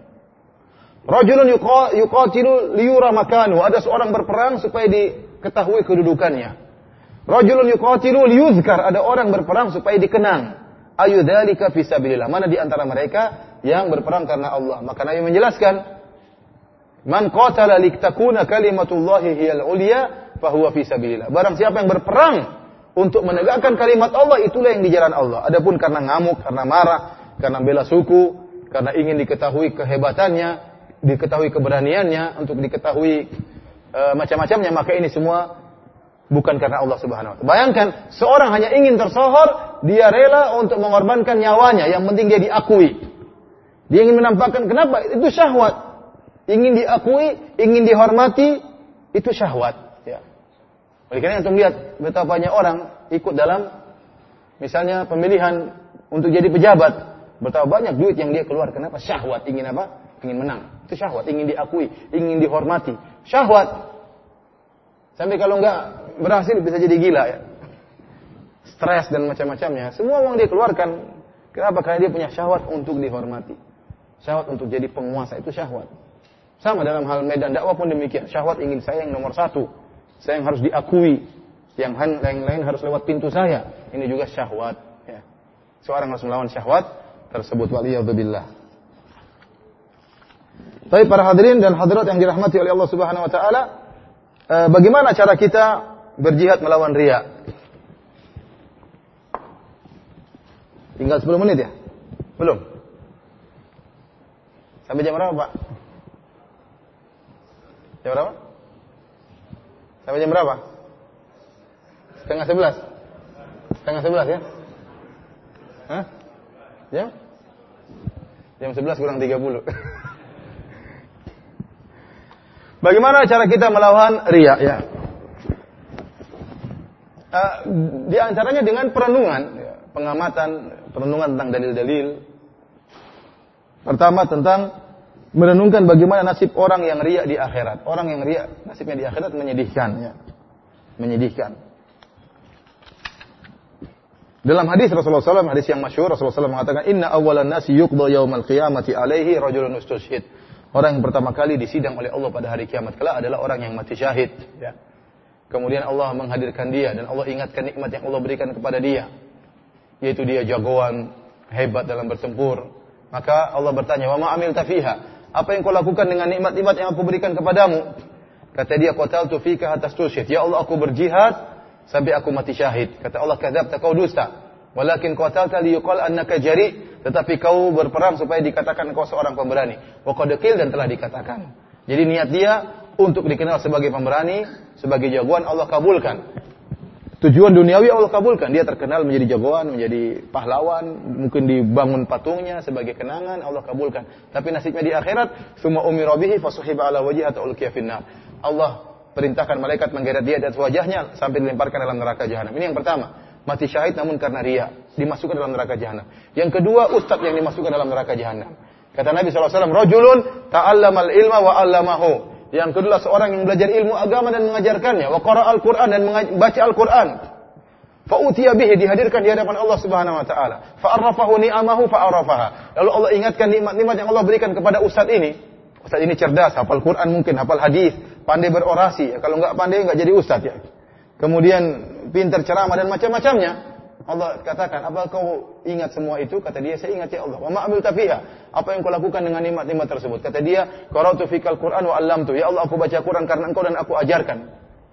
Rajulun yuqatilu liyura makanu. Ada seorang berperang supaya diketahui kedudukannya. Rajulun yuqatilu liyuzkar. Ada orang berperang supaya dikenang. Ayu dzalika fi sabilillah. Mana di antara mereka yang berperang karena Allah? Maka Nabi menjelaskan, "Man qatala liktakuna kalimatullahi hiyal ulya, fahuwa fi sabilillah." Barang siapa yang berperang untuk menegakkan kalimat Allah itulah yang di jalan Allah. Adapun karena ngamuk, karena marah, karena bela suku, karena ingin diketahui kehebatannya, diketahui keberaniannya, untuk diketahui e, macam-macamnya, maka ini semua bukan karena Allah Subhanahu wa taala. Bayangkan seorang hanya ingin tersohor, dia rela untuk mengorbankan nyawanya, yang penting dia diakui. Dia ingin menampakkan kenapa? Itu syahwat. Ingin diakui, ingin dihormati, itu syahwat. Oleh karena untuk lihat betapa banyak orang ikut dalam misalnya pemilihan untuk jadi pejabat, betapa banyak duit yang dia keluar. Kenapa? Syahwat ingin apa? Ingin menang. Itu syahwat, ingin diakui, ingin dihormati. Syahwat. Sampai kalau enggak berhasil bisa jadi gila ya. Stres dan macam-macamnya. Semua uang dia keluarkan. Kenapa? Karena dia punya syahwat untuk dihormati. Syahwat untuk jadi penguasa itu syahwat. Sama dalam hal medan dakwah pun demikian. Syahwat ingin saya yang nomor satu. Saya yang harus diakui. Yang lain lain harus lewat pintu saya. Ini juga syahwat. Ya. Seorang harus melawan syahwat tersebut. Waliyahzubillah. Tapi para hadirin dan hadirat yang dirahmati oleh Allah Subhanahu wa taala, eh, bagaimana cara kita berjihad melawan riya? Tinggal 10 menit ya? Belum? Sampai jam berapa, Pak? Jam berapa? Sampai jam berapa? Setengah sebelas? Setengah sebelas ya? Hah? Jam? Jam sebelas kurang tiga puluh. Bagaimana cara kita melawan ria? Ya. Uh, di antaranya dengan perenungan. Ya. pengamatan, perenungan tentang dalil-dalil. Pertama tentang merenungkan bagaimana nasib orang yang riak di akhirat. Orang yang riak nasibnya di akhirat menyedihkan ya. Menyedihkan. Dalam hadis Rasulullah SAW, hadis yang masyhur Rasulullah SAW mengatakan, Inna awalan nasi yuqda yawmal qiyamati alaihi rajulun ustushid. Orang yang pertama kali disidang oleh Allah pada hari kiamat kelak adalah orang yang mati syahid. Ya. Kemudian Allah menghadirkan dia dan Allah ingatkan nikmat yang Allah berikan kepada dia. Yaitu dia jagoan, hebat dalam bertempur. Maka Allah bertanya, Wa ma'amil tafiha. Apa yang kau lakukan dengan nikmat-nikmat yang aku berikan kepadamu? Kata dia, Qatal tufika atas tusyid. Ya Allah, aku berjihad sampai aku mati syahid. Kata Allah, kadzabta kau dusta. Walakin qatalta liyuqal annaka jari, tetapi kau berperang supaya dikatakan kau seorang pemberani. Wa qad dan telah dikatakan. Jadi niat dia untuk dikenal sebagai pemberani, sebagai jagoan Allah kabulkan. Tujuan duniawi Allah kabulkan. Dia terkenal menjadi jagoan, menjadi pahlawan, mungkin dibangun patungnya sebagai kenangan, Allah kabulkan. Tapi nasibnya di akhirat, semua umi robihi fasuhiba ala wajih atau ulkiya finnar. Allah perintahkan malaikat menggeret dia di atas wajahnya sampai dilemparkan dalam neraka jahanam. Ini yang pertama. Mati syahid namun karena ria. Dimasukkan dalam neraka jahanam. Yang kedua, ustadz yang dimasukkan dalam neraka jahanam. Kata Nabi SAW, Rajulun ta'allamal ilma wa allamahu. Yang kedua, seorang yang belajar ilmu agama dan mengajarkannya. Wa qara al-Quran dan membaca Al-Quran. Fa'utiya bihi dihadirkan di hadapan Allah Subhanahu wa taala. Fa'arrafahu ni'amahu fa'arafaha. Lalu Allah ingatkan nikmat-nikmat yang Allah berikan kepada ustadz ini. Ustadz ini cerdas, hafal Quran mungkin, hafal hadis, pandai berorasi. Ya. Kalau nggak pandai nggak jadi ustadz ya. Kemudian pintar ceramah dan macam-macamnya. Allah katakan, apa kau ingat semua itu? Kata dia, saya ingat ya Allah. Wa ma'amil tafiha. Apa yang kau lakukan dengan nikmat-nikmat tersebut? Kata dia, qara'tu fikal Qur'an wa tu. Ya Allah, aku baca Quran karena engkau dan aku ajarkan.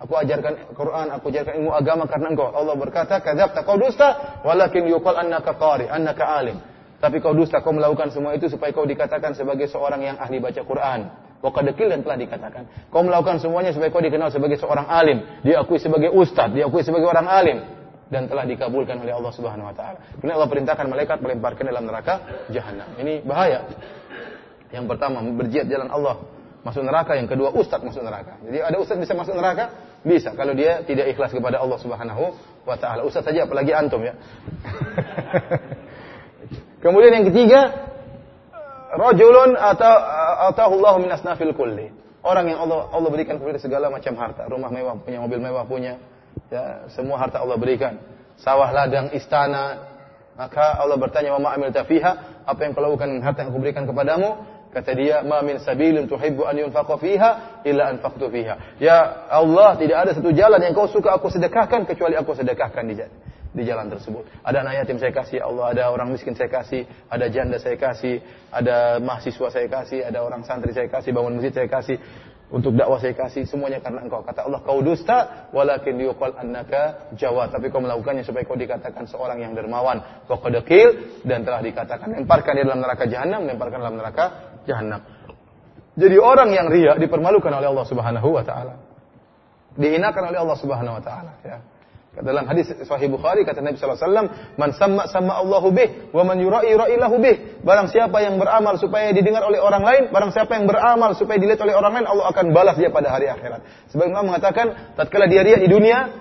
Aku ajarkan Quran, aku ajarkan ilmu agama karena engkau. Allah berkata, kadzabta kau dusta, walakin yuqal annaka qari, annaka alim. Tapi kau dusta, kau melakukan semua itu supaya kau dikatakan sebagai seorang yang ahli baca Quran. Wakadekil dan telah dikatakan. Kau melakukan semuanya supaya kau dikenal sebagai seorang alim. Diakui sebagai ustadz, diakui sebagai orang alim. Dan telah dikabulkan oleh Allah Subhanahu Wa Taala. Kemudian Allah perintahkan malaikat melemparkan dalam neraka jahanam. Ini bahaya. Yang pertama berjihad jalan Allah masuk neraka. Yang kedua ustadz masuk neraka. Jadi ada ustadz bisa masuk neraka? Bisa. Kalau dia tidak ikhlas kepada Allah Subhanahu Wa Taala. Ustadz saja apalagi antum ya. Kemudian yang ketiga rajulun atau atahullahu min asnafil kulli. Orang yang Allah Allah berikan kepada segala macam harta, rumah mewah punya, mobil mewah punya, ya, semua harta Allah berikan. Sawah ladang, istana. Maka Allah bertanya, "Wa ma amilta fiha?" Apa yang kau lakukan harta yang aku berikan kepadamu? Kata dia, "Ma min sabilin tuhibbu an yunfaqa fiha illa anfaqtu fiha." Ya Allah, tidak ada satu jalan yang kau suka aku sedekahkan kecuali aku sedekahkan di di jalan tersebut. Ada anak yatim saya kasih, ya Allah ada orang miskin saya kasih, ada janda saya kasih, ada mahasiswa saya kasih, ada orang santri saya kasih, bangun masjid saya kasih, untuk dakwah saya kasih, semuanya karena engkau. Kata Allah, kau dusta, walakin yuqal annaka jawa. Tapi kau melakukannya supaya kau dikatakan seorang yang dermawan. Kau kedekil, dan telah dikatakan, lemparkan di dalam neraka jahanam, lemparkan dalam neraka jahanam. Jadi orang yang ria dipermalukan oleh Allah Subhanahu wa taala. Dihinakan oleh Allah Subhanahu wa taala, ya. Dalam hadis Sahih Bukhari kata Nabi sallallahu alaihi wasallam, "Man sama sama Allahu bih wa man yurai yurailahu bih." Barang siapa yang beramal supaya didengar oleh orang lain, barang siapa yang beramal supaya dilihat oleh orang lain, Allah akan balas dia pada hari akhirat. Sebagaimana mengatakan, tatkala dia riya di dunia,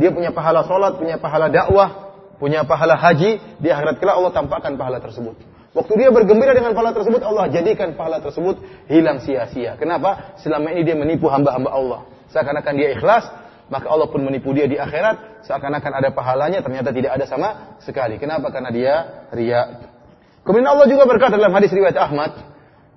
dia punya pahala salat, punya pahala dakwah, punya pahala haji, di akhirat kelak Allah tampakkan pahala tersebut. Waktu dia bergembira dengan pahala tersebut, Allah jadikan pahala tersebut hilang sia-sia. Kenapa? Selama ini dia menipu hamba-hamba Allah. Seakan-akan dia ikhlas, maka Allah pun menipu dia di akhirat seakan-akan ada pahalanya ternyata tidak ada sama sekali. Kenapa? Karena dia ria. Kemudian Allah juga berkata dalam hadis riwayat Ahmad,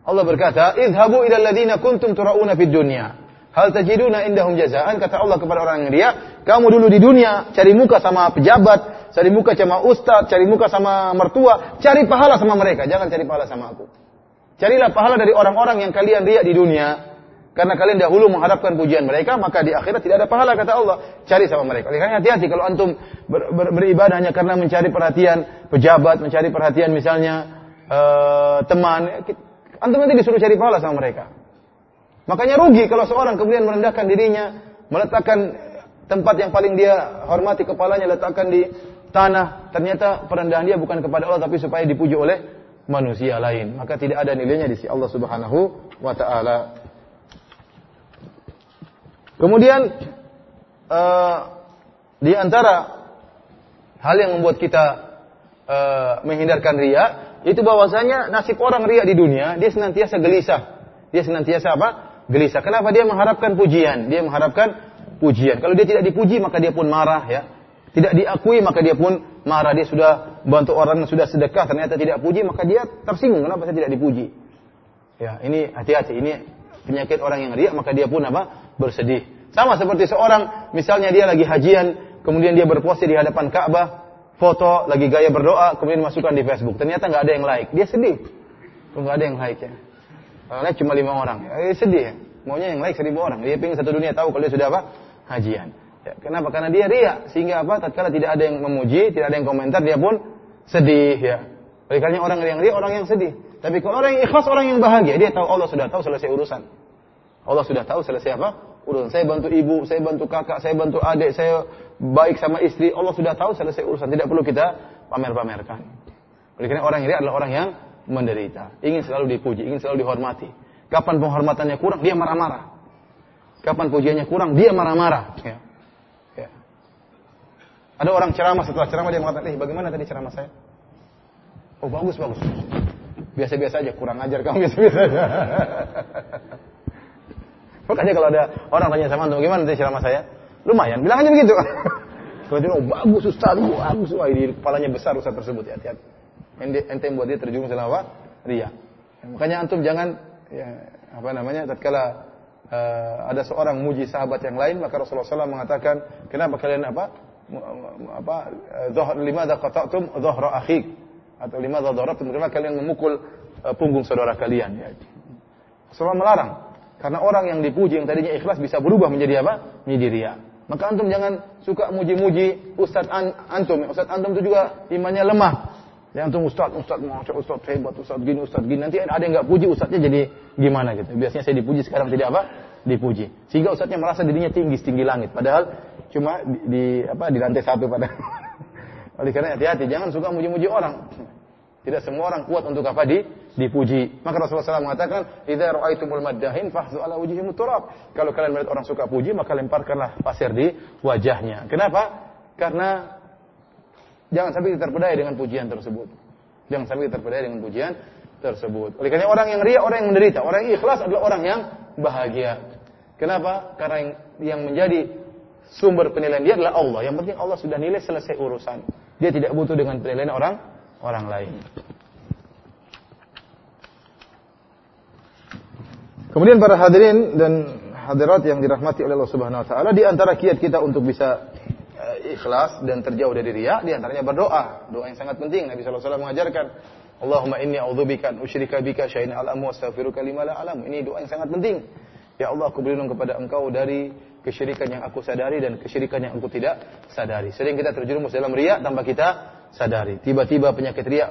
Allah berkata, "Idhabu ila alladziina kuntum turauna fid dunya. Hal tajiduna indahum jazaan?" Kata Allah kepada orang yang ria, "Kamu dulu di dunia cari muka sama pejabat, cari muka sama ustaz, cari muka sama mertua, cari pahala sama mereka, jangan cari pahala sama aku." Carilah pahala dari orang-orang yang kalian ria di dunia, karena kalian dahulu mengharapkan pujian mereka, maka di akhirat tidak ada pahala kata Allah. Cari sama mereka. Oleh karena hati-hati kalau antum ber, ber, beribadah hanya karena mencari perhatian pejabat, mencari perhatian misalnya uh, teman, antum nanti disuruh cari pahala sama mereka. Makanya rugi kalau seorang kemudian merendahkan dirinya, meletakkan tempat yang paling dia hormati kepalanya letakkan di tanah, ternyata perendahan dia bukan kepada Allah tapi supaya dipuji oleh manusia lain. Maka tidak ada nilainya di sisi Allah Subhanahu wa taala. Kemudian uh, di antara hal yang membuat kita uh, menghindarkan ria, itu bahwasanya nasib orang ria di dunia, dia senantiasa gelisah. Dia senantiasa apa? Gelisah. Kenapa dia mengharapkan pujian? Dia mengharapkan pujian. Kalau dia tidak dipuji, maka dia pun marah ya. Tidak diakui, maka dia pun marah. Dia sudah bantu orang sudah sedekah, ternyata tidak puji, maka dia tersinggung. Kenapa saya tidak dipuji? Ya, ini hati-hati. Ini penyakit orang yang riak, maka dia pun apa? Bersedih. Sama seperti seorang, misalnya dia lagi hajian, kemudian dia berpose di hadapan Ka'bah, foto, lagi gaya berdoa, kemudian masukkan di Facebook. Ternyata nggak ada yang like. Dia sedih. Tuh nggak ada yang like ya. Kalau cuma lima orang. Ya, dia sedih ya. Maunya yang like seribu orang. Dia pengen satu dunia tahu kalau dia sudah apa? Hajian. Ya, kenapa? Karena dia ria. Sehingga apa? Tatkala tidak ada yang memuji, tidak ada yang komentar, dia pun sedih ya. Oleh karena orang yang ria, orang yang sedih. Tapi kalau orang yang ikhlas, orang yang bahagia, dia tahu Allah sudah tahu selesai urusan. Allah sudah tahu selesai apa? Urusan. Saya bantu ibu, saya bantu kakak, saya bantu adik, saya baik sama istri. Allah sudah tahu selesai urusan. Tidak perlu kita pamer-pamerkan. Oleh karena orang ini adalah orang yang menderita. Ingin selalu dipuji, ingin selalu dihormati. Kapan penghormatannya kurang, dia marah-marah. Kapan pujiannya kurang, dia marah-marah. Ya. Ya. Ada orang ceramah setelah ceramah dia mengatakan, eh bagaimana tadi ceramah saya? Oh bagus, bagus. Biasa-biasa aja, kurang ajar kamu biasa-biasa aja. Makanya kalau ada orang tanya sama antum, gimana tadi ceramah saya? Lumayan, bilang aja begitu. Kalau dia, oh bagus Ustaz, bagus. Wah, ini kepalanya besar Ustaz tersebut, ya, hati-hati. Ente, ente buat dia terjun dalam apa? Ria. Makanya antum jangan, ya, apa namanya, tatkala uh, ada seorang muji sahabat yang lain, maka Rasulullah SAW mengatakan, kenapa kalian apa? apa eh, lima qata'tum dhahra akhik atau lima dah darabtum kenapa kalian memukul uh, punggung saudara kalian ya. Rasulullah melarang karena orang yang dipuji yang tadinya ikhlas bisa berubah menjadi apa? Menjadi ria. Maka antum jangan suka muji-muji Ustaz an antum. Ustaz antum itu juga imannya lemah. Ya antum Ustaz, Ustaz, Ustaz, Ustaz hebat, Ustaz gini, Ustaz gini. Nanti ada yang nggak puji Ustaznya jadi gimana gitu. Biasanya saya dipuji sekarang tidak apa? Dipuji. Sehingga Ustaznya merasa dirinya tinggi, tinggi langit. Padahal cuma di, di apa di lantai satu pada. Oleh karena hati-hati, jangan suka muji-muji orang. Tidak semua orang kuat untuk apa di dipuji. Maka Rasulullah SAW mengatakan, "Idza ra'aitumul maddahin fahzu ala wujhihim turab." Kalau kalian melihat orang suka puji, maka lemparkanlah pasir di wajahnya. Kenapa? Karena jangan sampai terpedaya dengan pujian tersebut. Jangan sampai terpedaya dengan pujian tersebut. Oleh karena orang yang ria, orang yang menderita, orang yang ikhlas adalah orang yang bahagia. Kenapa? Karena yang, yang menjadi sumber penilaian dia adalah Allah. Yang penting Allah sudah nilai selesai urusan. Dia tidak butuh dengan penilaian orang orang lain. Kemudian para hadirin dan hadirat yang dirahmati oleh Allah Subhanahu wa taala di antara kiat kita untuk bisa uh, ikhlas dan terjauh dari riya di antaranya berdoa. Doa yang sangat penting. Nabi sallallahu alaihi wasallam mengajarkan, "Allahumma inni a'udzubika an usyrika bika syai'an a'lamu astaghfiruka lima la a'lamu." Ini doa yang sangat penting. Ya Allah, aku berlindung kepada Engkau dari kesyirikan yang aku sadari dan kesyirikan yang aku tidak sadari. Sering kita terjerumus dalam riya tanpa kita sadari. Tiba-tiba penyakit riya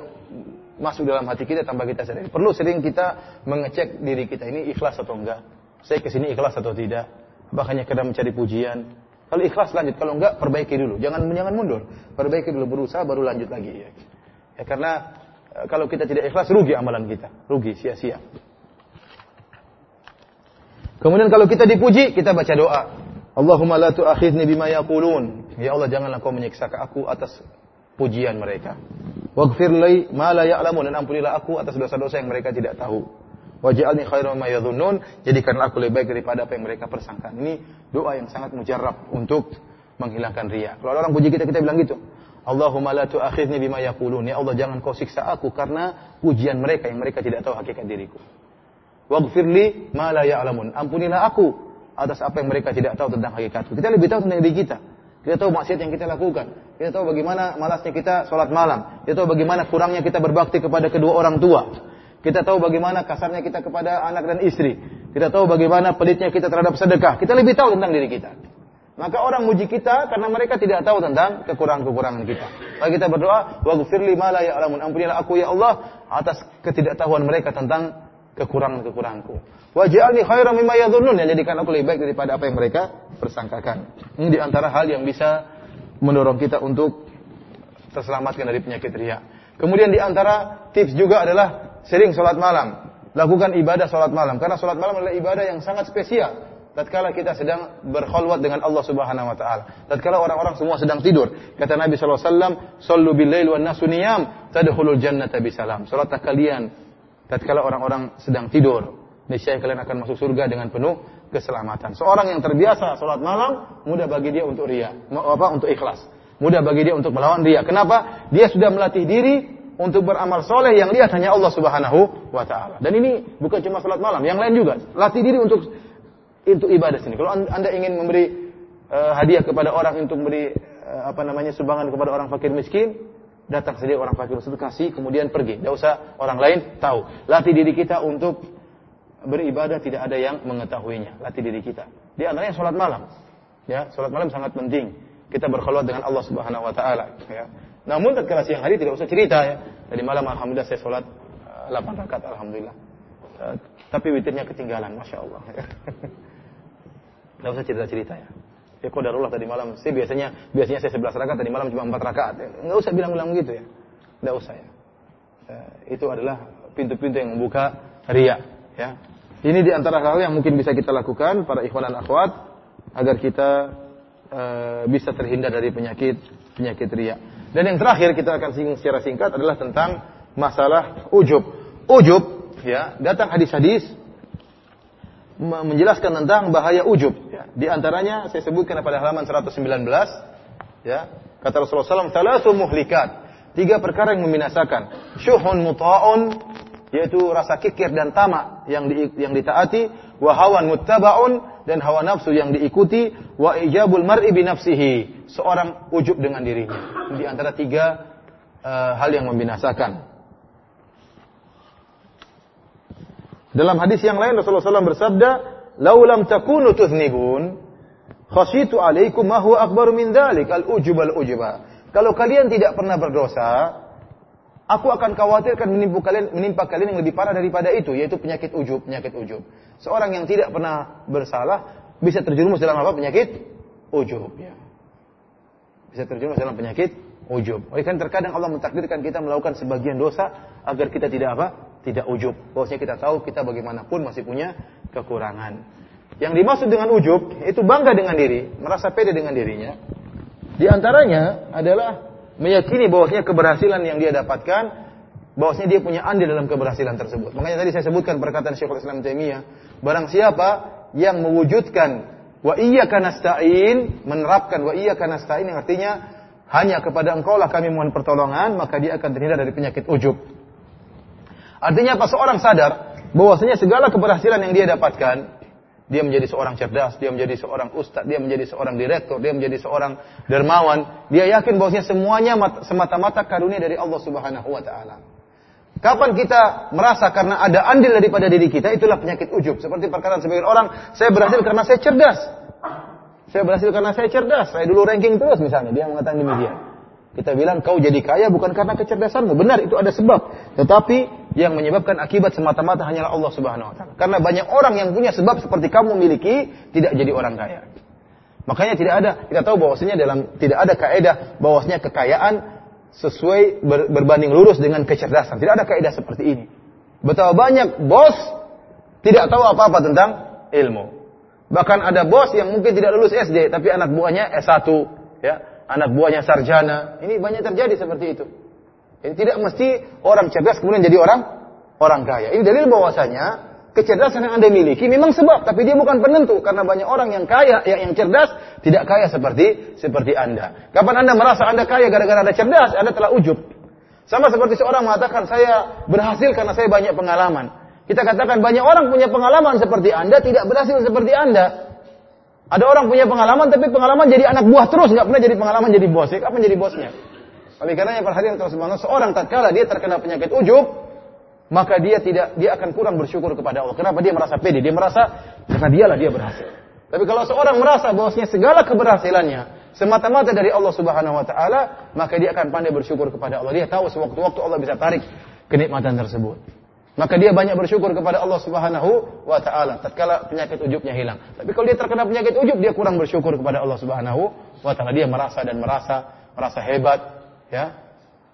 masuk dalam hati kita tanpa kita sadari. Perlu sering kita mengecek diri kita ini ikhlas atau enggak. Saya ke sini ikhlas atau tidak. Bahkan karena mencari pujian. Kalau ikhlas lanjut, kalau enggak perbaiki dulu. Jangan jangan mundur. Perbaiki dulu berusaha baru lanjut lagi ya. ya karena eh, kalau kita tidak ikhlas rugi amalan kita, rugi sia-sia. Kemudian kalau kita dipuji, kita baca doa. Allahumma la tu'akhidni bima yaqulun. Ya Allah, janganlah kau menyiksa aku atas pujian mereka. Waghfir li ma la ya'lamun dan ampunilah aku atas dosa-dosa yang mereka tidak tahu. Waj'alni khairan ma yadhunnun, jadikanlah aku lebih baik daripada apa yang mereka persangkakan. Ini doa yang sangat mujarab untuk menghilangkan riya. Kalau orang puji kita kita bilang gitu. Allahumma la tu'akhidni bima yaqulun. Ya Allah jangan kau siksa aku karena pujian mereka yang mereka tidak tahu hakikat diriku. Waghfir li ma la ya'lamun. Ampunilah aku atas apa yang mereka tidak tahu tentang hakikatku. Kita lebih tahu tentang diri kita. Kita tahu maksiat yang kita lakukan. Kita tahu bagaimana malasnya kita sholat malam. Kita tahu bagaimana kurangnya kita berbakti kepada kedua orang tua. Kita tahu bagaimana kasarnya kita kepada anak dan istri. Kita tahu bagaimana pelitnya kita terhadap sedekah. Kita lebih tahu tentang diri kita. Maka orang muji kita karena mereka tidak tahu tentang kekurangan-kekurangan kita. Maka kita berdoa, waghfirli ma la ya'lamun. Ampunilah aku ya Allah atas ketidaktahuan mereka tentang kekurangan-kekuranganku. Waj'alni khairan mimma yadhunnun yang jadikan aku lebih baik daripada apa yang mereka persangkakan. Ini di antara hal yang bisa mendorong kita untuk terselamatkan dari penyakit ria. Kemudian di antara tips juga adalah sering sholat malam. Lakukan ibadah sholat malam. Karena sholat malam adalah ibadah yang sangat spesial. tatkala kita sedang berkhulwat dengan Allah Subhanahu wa taala. Tatkala orang-orang semua sedang tidur. Kata Nabi sallallahu alaihi wasallam, "Shallu bil lail wan nasu niyam, tadkhulul jannata bisalam." Salatlah kalian tatkala orang-orang sedang tidur. Niscaya kalian akan masuk surga dengan penuh keselamatan. Seorang yang terbiasa salat malam, mudah bagi dia untuk ria, apa untuk ikhlas. Mudah bagi dia untuk melawan ria. Kenapa? Dia sudah melatih diri untuk beramal soleh yang lihat hanya Allah Subhanahu wa taala. Dan ini bukan cuma salat malam, yang lain juga. Latih diri untuk itu ibadah sini. Kalau Anda ingin memberi uh, hadiah kepada orang untuk memberi uh, apa namanya sumbangan kepada orang fakir miskin, datang sendiri orang fakir miskin kasih kemudian pergi. Tidak usah orang lain tahu. Latih diri kita untuk beribadah tidak ada yang mengetahuinya. Latih diri kita. Di antaranya sholat malam. Ya, sholat malam sangat penting. Kita berkhulwat dengan Allah Subhanahu Wa Taala. Ya. Namun tatkala siang hari tidak usah cerita ya. Tadi malam alhamdulillah saya sholat uh, 8 rakaat alhamdulillah. Uh, tapi witirnya ketinggalan, masya Allah. Tidak usah cerita-cerita ya. Ya darulah tadi malam. Saya biasanya biasanya saya 11 rakaat tadi malam cuma 4 rakaat. Enggak usah bilang-bilang gitu ya. Tidak usah ya. Uh, itu adalah pintu-pintu yang membuka ria ya. Ini di antara hal yang mungkin bisa kita lakukan para ikhwan dan akhwat agar kita uh, bisa terhindar dari penyakit penyakit ria. Dan yang terakhir kita akan singgung secara singkat adalah tentang masalah ujub. Ujub, ya, datang hadis-hadis menjelaskan tentang bahaya ujub. Ya. Di antaranya saya sebutkan pada halaman 119, ya, kata Rasulullah SAW, "Thalathu muhlikat." Tiga perkara yang membinasakan. Syuhun muta'un, yaitu rasa kikir dan tamak yang di, yang ditaati, wa hawan muttaba'un dan hawa nafsu yang diikuti, wa ijabul mar'i bi nafsihi, seorang ujub dengan dirinya di antara tiga uh, hal yang membinasakan. Dalam hadis yang lain Rasulullah SAW bersabda, "Laulam takunu tuznibun, khasyitu alaikum ma huwa akbaru min dzalik al-ujub al-ujuba." Kalau kalian tidak pernah berdosa, aku akan khawatirkan menimpa kalian menimpa kalian yang lebih parah daripada itu, yaitu penyakit ujub, penyakit ujub. Seorang yang tidak pernah bersalah bisa terjerumus dalam apa? Penyakit ujub ya bisa terjerumus dalam penyakit ujub. Oleh karena terkadang Allah mentakdirkan kita melakukan sebagian dosa agar kita tidak apa? Tidak ujub. Bahwasanya kita tahu kita bagaimanapun masih punya kekurangan. Yang dimaksud dengan ujub itu bangga dengan diri, merasa pede dengan dirinya. Di antaranya adalah meyakini bahwasanya keberhasilan yang dia dapatkan bahwasanya dia punya andil dalam keberhasilan tersebut. Makanya tadi saya sebutkan perkataan Syekhul Islam Taimiyah, barang siapa yang mewujudkan Wa iyyaka nasta'in menerapkan wa iyyaka nasta'in yang artinya hanya kepada engkau lah kami mohon pertolongan, maka dia akan terhindar dari penyakit ujub. Artinya apa? Seorang sadar bahwasanya segala keberhasilan yang dia dapatkan, dia menjadi seorang cerdas, dia menjadi seorang ustadz, dia menjadi seorang direktur, dia menjadi seorang dermawan, dia yakin bahwasanya semuanya semata-mata karunia dari Allah Subhanahu wa taala. Kapan kita merasa karena ada andil daripada diri kita, itulah penyakit ujub. Seperti perkataan sebagian orang, saya berhasil karena saya cerdas. Saya berhasil karena saya cerdas. Saya dulu ranking terus misalnya, dia mengatakan demikian. Kita bilang kau jadi kaya bukan karena kecerdasanmu. Benar, itu ada sebab. Tetapi yang menyebabkan akibat semata-mata hanyalah Allah Subhanahu wa taala. Karena banyak orang yang punya sebab seperti kamu miliki tidak jadi orang kaya. Makanya tidak ada kita tahu bahwasanya dalam tidak ada kaidah bahwasanya kekayaan sesuai ber, berbanding lurus dengan kecerdasan. Tidak ada kaidah seperti ini. Betapa banyak bos tidak tahu apa-apa tentang ilmu. Bahkan ada bos yang mungkin tidak lulus SD tapi anak buahnya S1, ya, anak buahnya sarjana. Ini banyak terjadi seperti itu. Ini tidak mesti orang cerdas kemudian jadi orang orang kaya. Ini dalil bahwasanya kecerdasan yang Anda miliki memang sebab, tapi dia bukan penentu karena banyak orang yang kaya, yang, yang cerdas tidak kaya seperti seperti Anda. Kapan Anda merasa Anda kaya gara-gara Anda cerdas, Anda telah ujub. Sama seperti seorang mengatakan saya berhasil karena saya banyak pengalaman. Kita katakan banyak orang punya pengalaman seperti Anda tidak berhasil seperti Anda. Ada orang punya pengalaman tapi pengalaman jadi anak buah terus, nggak pernah jadi pengalaman jadi bos. Ya, kapan jadi bosnya? Oleh karenanya perhatian teman-teman, seorang tatkala dia terkena penyakit ujub, maka dia tidak dia akan kurang bersyukur kepada Allah. Kenapa dia merasa pede? Dia merasa karena dialah dia berhasil. Tapi kalau seorang merasa bahwasanya segala keberhasilannya semata-mata dari Allah Subhanahu wa taala, maka dia akan pandai bersyukur kepada Allah. Dia tahu sewaktu-waktu Allah bisa tarik kenikmatan tersebut. Maka dia banyak bersyukur kepada Allah Subhanahu wa taala tatkala penyakit ujubnya hilang. Tapi kalau dia terkena penyakit ujub, dia kurang bersyukur kepada Allah Subhanahu wa taala. Dia merasa dan merasa merasa hebat, ya.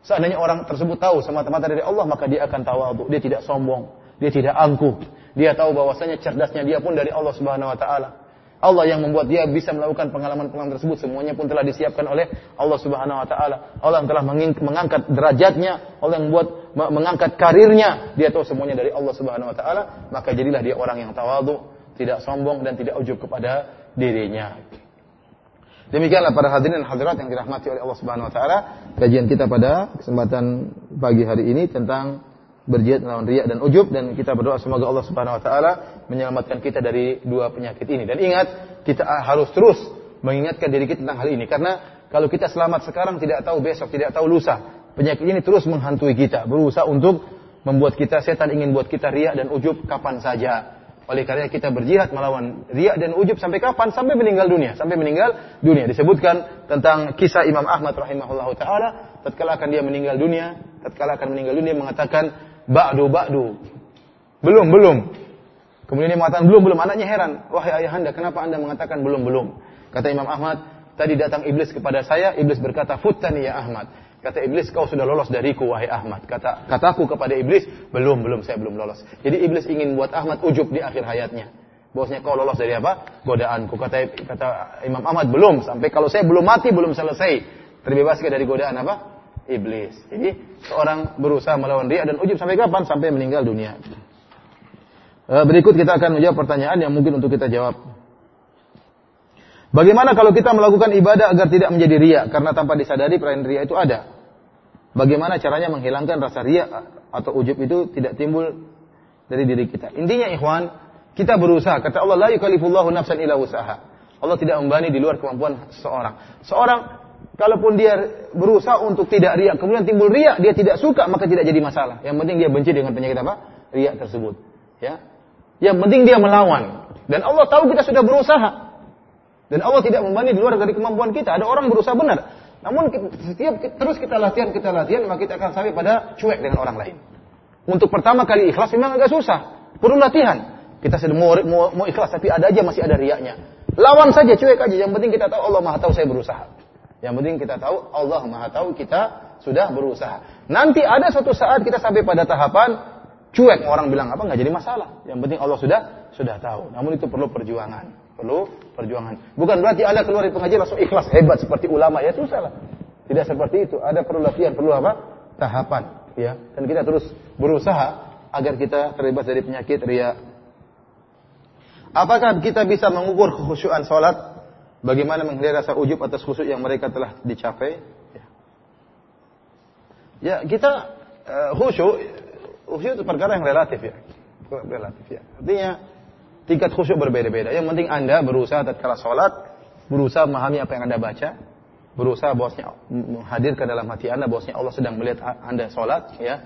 Seandainya orang tersebut tahu semata-mata dari Allah, maka dia akan tawadhu. Dia tidak sombong, dia tidak angkuh. Dia tahu bahwasanya cerdasnya dia pun dari Allah Subhanahu wa taala. Allah yang membuat dia bisa melakukan pengalaman-pengalaman tersebut semuanya pun telah disiapkan oleh Allah Subhanahu wa taala. Allah yang telah mengangkat derajatnya, Allah yang membuat mengangkat karirnya, dia tahu semuanya dari Allah Subhanahu wa taala, maka jadilah dia orang yang tawadhu, tidak sombong dan tidak ujub kepada dirinya. Demikianlah para hadirin dan hadirat yang dirahmati oleh Allah Subhanahu wa taala, kajian kita pada kesempatan pagi hari ini tentang berjihad melawan riak dan ujub dan kita berdoa semoga Allah Subhanahu wa taala menyelamatkan kita dari dua penyakit ini. Dan ingat, kita harus terus mengingatkan diri kita tentang hal ini karena kalau kita selamat sekarang tidak tahu besok, tidak tahu lusa. Penyakit ini terus menghantui kita, berusaha untuk membuat kita setan ingin buat kita riak dan ujub kapan saja. Oleh karena kita berjihad melawan riak dan ujub sampai kapan? Sampai meninggal dunia. Sampai meninggal dunia. Disebutkan tentang kisah Imam Ahmad rahimahullah taala tatkala akan dia meninggal dunia, tatkala akan meninggal dunia mengatakan ba'du ba'du. Belum, belum. Kemudian dia mengatakan belum, belum. Anaknya heran. Wahai ayahanda, kenapa anda mengatakan belum, belum? Kata Imam Ahmad, tadi datang iblis kepada saya, iblis berkata, Futtani ya Ahmad. Kata iblis, kau sudah lolos dariku, wahai Ahmad. Kata kataku kepada iblis, belum, belum, saya belum lolos. Jadi iblis ingin buat Ahmad ujub di akhir hayatnya. Bosnya kau lolos dari apa? Godaanku. Kata, kata Imam Ahmad, belum. Sampai kalau saya belum mati, belum selesai. Terbebaskan dari godaan apa? Iblis. Jadi seorang berusaha melawan dia dan ujub sampai kapan? Sampai meninggal dunia. Eh, berikut kita akan menjawab pertanyaan yang mungkin untuk kita jawab. Bagaimana kalau kita melakukan ibadah agar tidak menjadi ria? Karena tanpa disadari perayaan ria itu ada. Bagaimana caranya menghilangkan rasa riak atau ujub itu tidak timbul dari diri kita. Intinya ikhwan, kita berusaha. Kata Allah, la yukallifullahu nafsan illa usaha. Allah tidak membani di luar kemampuan seseorang. Seorang kalaupun dia berusaha untuk tidak riak, kemudian timbul riak, dia tidak suka, maka tidak jadi masalah. Yang penting dia benci dengan penyakit apa? Riak tersebut. Ya. Yang penting dia melawan. Dan Allah tahu kita sudah berusaha. Dan Allah tidak membani di luar dari kemampuan kita. Ada orang berusaha benar. Namun setiap terus kita latihan, kita latihan, maka kita akan sampai pada cuek dengan orang lain. Untuk pertama kali ikhlas memang agak susah. Perlu latihan. Kita sedang mau, mau, mau ikhlas tapi ada aja masih ada riaknya. Lawan saja, cuek aja. Yang penting kita tahu Allah Maha tahu saya berusaha. Yang penting kita tahu Allah Maha tahu kita sudah berusaha. Nanti ada suatu saat kita sampai pada tahapan cuek orang bilang apa nggak jadi masalah. Yang penting Allah sudah sudah tahu. Namun itu perlu perjuangan. Perlu perjuangan. Bukan berarti Anda keluar dari pengajian langsung ikhlas hebat seperti ulama ya susah lah. Tidak seperti itu. Ada perlu latihan, perlu apa? Tahapan, ya. Dan kita terus berusaha agar kita terbebas dari penyakit ria. Apakah kita bisa mengukur kekhusyuan salat? Bagaimana menghindari rasa ujub atas khusyuk yang mereka telah dicapai? Ya, ya kita uh, khusyuk, khusyuk itu perkara yang relatif ya. Relatif ya. Artinya tingkat khusyuk berbeda-beda. Yang penting Anda berusaha tatkala sholat, berusaha memahami apa yang Anda baca, berusaha bosnya hadir ke dalam hati Anda bosnya Allah sedang melihat Anda sholat, ya.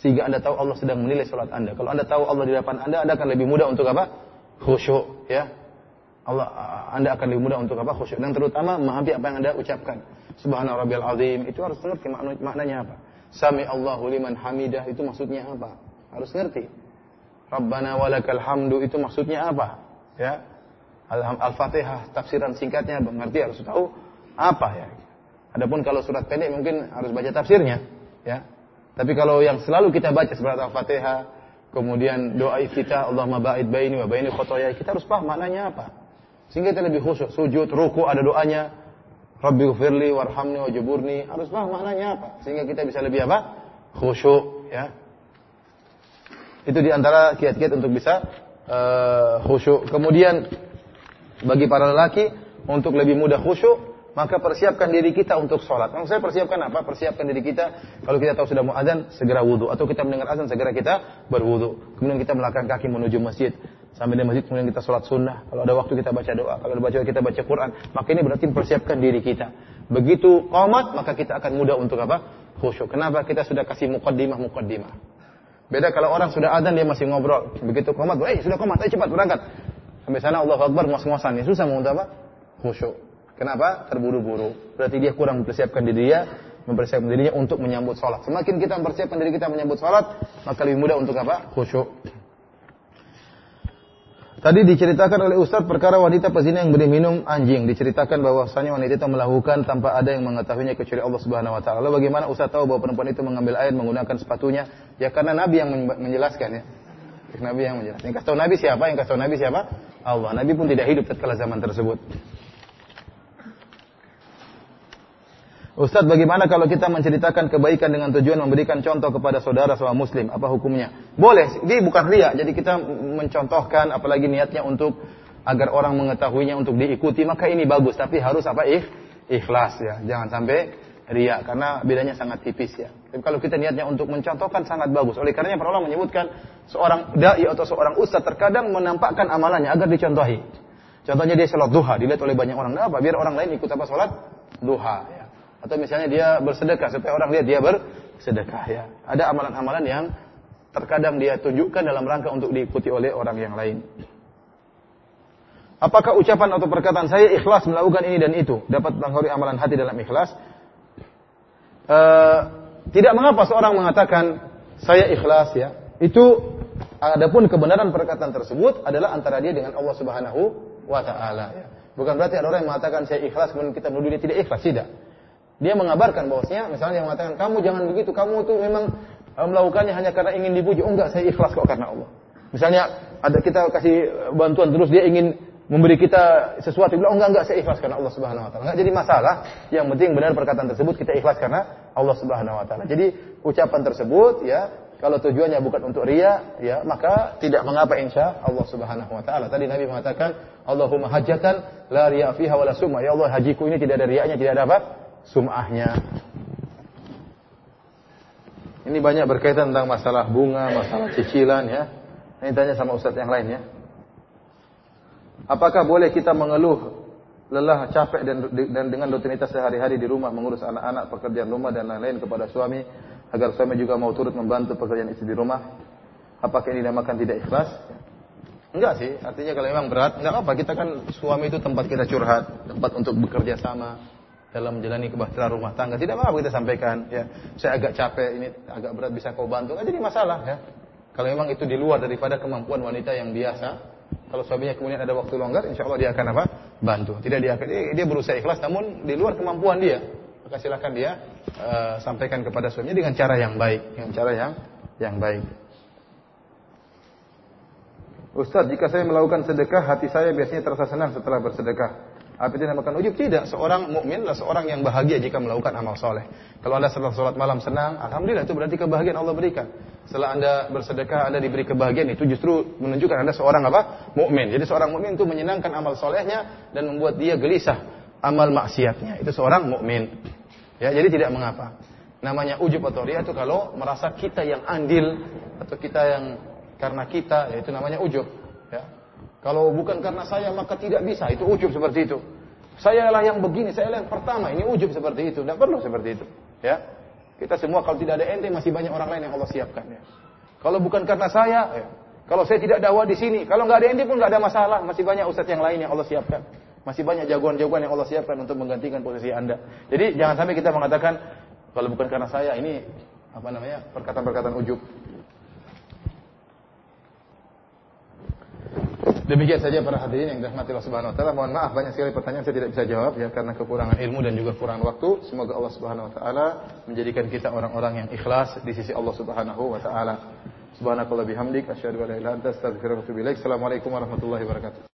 Sehingga Anda tahu Allah sedang menilai sholat Anda. Kalau Anda tahu Allah di depan Anda, Anda akan lebih mudah untuk apa? Khusyuk, ya. Allah Anda akan lebih mudah untuk apa? Khusyuk dan terutama memahami apa yang Anda ucapkan. Subhana rabbiyal azim itu harus ngerti maknanya apa. Sami Allahu liman hamidah itu maksudnya apa? Harus ngerti. Rabbana walakal hamdu itu maksudnya apa? Ya. Al-Fatihah tafsiran singkatnya mengerti harus tahu apa ya. Adapun kalau surat pendek mungkin harus baca tafsirnya, ya. Tapi kalau yang selalu kita baca surat Al-Fatihah, kemudian doa kita Allahumma ba'id baini wa baini khotoya, kita harus paham maknanya apa. Sehingga kita lebih khusyuk, sujud, ruku ada doanya, Rabbi gfirli warhamni wajiburni, harus paham maknanya apa. Sehingga kita bisa lebih apa? Khusyuk, ya. Itu di antara kiat-kiat untuk bisa uh, khusyuk. Kemudian bagi para lelaki untuk lebih mudah khusyuk, maka persiapkan diri kita untuk sholat. Kalau saya persiapkan apa? Persiapkan diri kita. Kalau kita tahu sudah mau azan, segera wudhu. Atau kita mendengar azan, segera kita berwudhu. Kemudian kita melangkah kaki menuju masjid. Sampai di masjid, kemudian kita sholat sunnah. Kalau ada waktu kita baca doa. Kalau ada baca kita baca Quran. Maka ini berarti mempersiapkan diri kita. Begitu komat, maka kita akan mudah untuk apa? Khusyuk. Kenapa? Kita sudah kasih mukaddimah-mukaddimah. Beda kalau orang sudah adzan dia masih ngobrol. Begitu komat, eh sudah komat, ayo cepat berangkat. Sampai sana Allah Akbar ngos-ngosan. Ya susah mau apa? Khusyuk. Kenapa? Terburu-buru. Berarti dia kurang mempersiapkan diri dia, mempersiapkan dirinya untuk menyambut sholat. Semakin kita mempersiapkan diri kita menyambut sholat, maka lebih mudah untuk apa? Khusyuk. Tadi diceritakan oleh Ustaz perkara wanita pezina yang beri minum anjing. Diceritakan bahwasanya wanita itu melakukan tanpa ada yang mengetahuinya kecuali Allah Subhanahu wa taala. Lalu bagaimana Ustaz tahu bahwa perempuan itu mengambil air menggunakan sepatunya? Ya karena Nabi yang menjelaskan ya. Nabi yang menjelaskan. Yang kasih tahu Nabi siapa? Yang kasih tahu Nabi siapa? Allah. Nabi pun tidak hidup tatkala zaman tersebut. Ustadz, bagaimana kalau kita menceritakan kebaikan dengan tujuan memberikan contoh kepada saudara sama muslim? Apa hukumnya? Boleh, ini bukan ria. Jadi kita mencontohkan, apalagi niatnya untuk agar orang mengetahuinya untuk diikuti, maka ini bagus. Tapi harus apa? Ik, ikhlas ya. Jangan sampai ria, karena bedanya sangat tipis ya. Tapi kalau kita niatnya untuk mencontohkan sangat bagus. Oleh karenanya para ulama menyebutkan seorang dai atau seorang ustadz terkadang menampakkan amalannya agar dicontohi. Contohnya dia sholat duha, dilihat oleh banyak orang. Kenapa? Biar orang lain ikut apa sholat duha. Ya. Atau misalnya dia bersedekah supaya orang lihat dia bersedekah ya. Ada amalan-amalan yang terkadang dia tunjukkan dalam rangka untuk diikuti oleh orang yang lain. Apakah ucapan atau perkataan saya ikhlas melakukan ini dan itu dapat mengetahui amalan hati dalam ikhlas? E, tidak mengapa seorang mengatakan saya ikhlas ya. Itu adapun kebenaran perkataan tersebut adalah antara dia dengan Allah Subhanahu wa taala ya. Bukan berarti ada orang yang mengatakan saya ikhlas kemudian kita menuduh dia tidak ikhlas, tidak. Dia mengabarkan bahwasanya misalnya yang mengatakan kamu jangan begitu, kamu itu memang eh, melakukannya hanya karena ingin dipuji. Oh enggak, saya ikhlas kok karena Allah. Misalnya ada kita kasih bantuan terus dia ingin memberi kita sesuatu, bilang oh enggak enggak saya ikhlas karena Allah Subhanahu wa taala. Enggak jadi masalah. Yang penting benar perkataan tersebut kita ikhlas karena Allah Subhanahu wa taala. Jadi ucapan tersebut ya kalau tujuannya bukan untuk ria, ya maka tidak mengapa insya Allah Subhanahu wa taala. Tadi Nabi mengatakan, Allahumma hajatan la riya fiha wala summa. Ya Allah, hajiku ini tidak ada riaknya, tidak ada apa? Sum'ahnya. Ini banyak berkaitan tentang masalah bunga, masalah cicilan ya. Ini tanya sama ustadz yang lain ya. Apakah boleh kita mengeluh lelah, capek dan, dan dengan rutinitas sehari-hari di rumah mengurus anak-anak, pekerjaan rumah dan lain-lain kepada suami agar suami juga mau turut membantu pekerjaan istri di rumah? Apakah ini dinamakan tidak ikhlas? Enggak sih, artinya kalau memang berat, enggak apa, kita kan suami itu tempat kita curhat, tempat untuk bekerja sama, dalam menjalani kebahagiaan rumah tangga. Tidak apa-apa kita sampaikan, ya. Saya agak capek, ini agak berat bisa kau bantu. Enggak jadi masalah, ya. Kalau memang itu di luar daripada kemampuan wanita yang biasa, kalau suaminya kemudian ada waktu longgar, insya Allah dia akan apa? Bantu. Tidak dia akan, dia, berusaha ikhlas, namun di luar kemampuan dia. Maka silakan dia uh, sampaikan kepada suaminya dengan cara yang baik, dengan cara yang yang baik. Ustaz, jika saya melakukan sedekah, hati saya biasanya terasa senang setelah bersedekah. Apa itu dinamakan ujub? Tidak. Seorang mukmin adalah seorang yang bahagia jika melakukan amal soleh. Kalau anda setelah sholat malam senang, alhamdulillah itu berarti kebahagiaan Allah berikan. Setelah anda bersedekah, anda diberi kebahagiaan itu justru menunjukkan anda seorang apa? Mukmin. Jadi seorang mukmin itu menyenangkan amal solehnya dan membuat dia gelisah amal maksiatnya. Itu seorang mukmin. Ya, jadi tidak mengapa. Namanya ujub atau ria itu kalau merasa kita yang andil atau kita yang karena kita, ya itu namanya ujub. Ya. Kalau bukan karena saya maka tidak bisa. Itu ujub seperti itu. Saya lah yang begini, saya lah yang pertama. Ini ujub seperti itu. Tidak perlu seperti itu. Ya. Kita semua kalau tidak ada ente masih banyak orang lain yang Allah siapkan. Ya. Kalau bukan karena saya, ya. kalau saya tidak dakwah di sini, kalau nggak ada ente pun nggak ada masalah. Masih banyak ustadz yang lain yang Allah siapkan. Masih banyak jagoan-jagoan yang Allah siapkan untuk menggantikan posisi anda. Jadi jangan sampai kita mengatakan kalau bukan karena saya ini apa namanya perkataan-perkataan ujub. Demikian saja para hadirin yang dirahmati Allah Subhanahu wa taala. Mohon maaf banyak sekali pertanyaan saya tidak bisa jawab ya karena kekurangan ilmu dan juga kurang waktu. Semoga Allah Subhanahu wa taala menjadikan kita orang-orang yang ikhlas di sisi Allah Subhanahu wa taala. Subhanakallah bihamdik asyhadu an la ilaha illa anta astaghfiruka wa atubu ilaik. Assalamualaikum warahmatullahi wabarakatuh.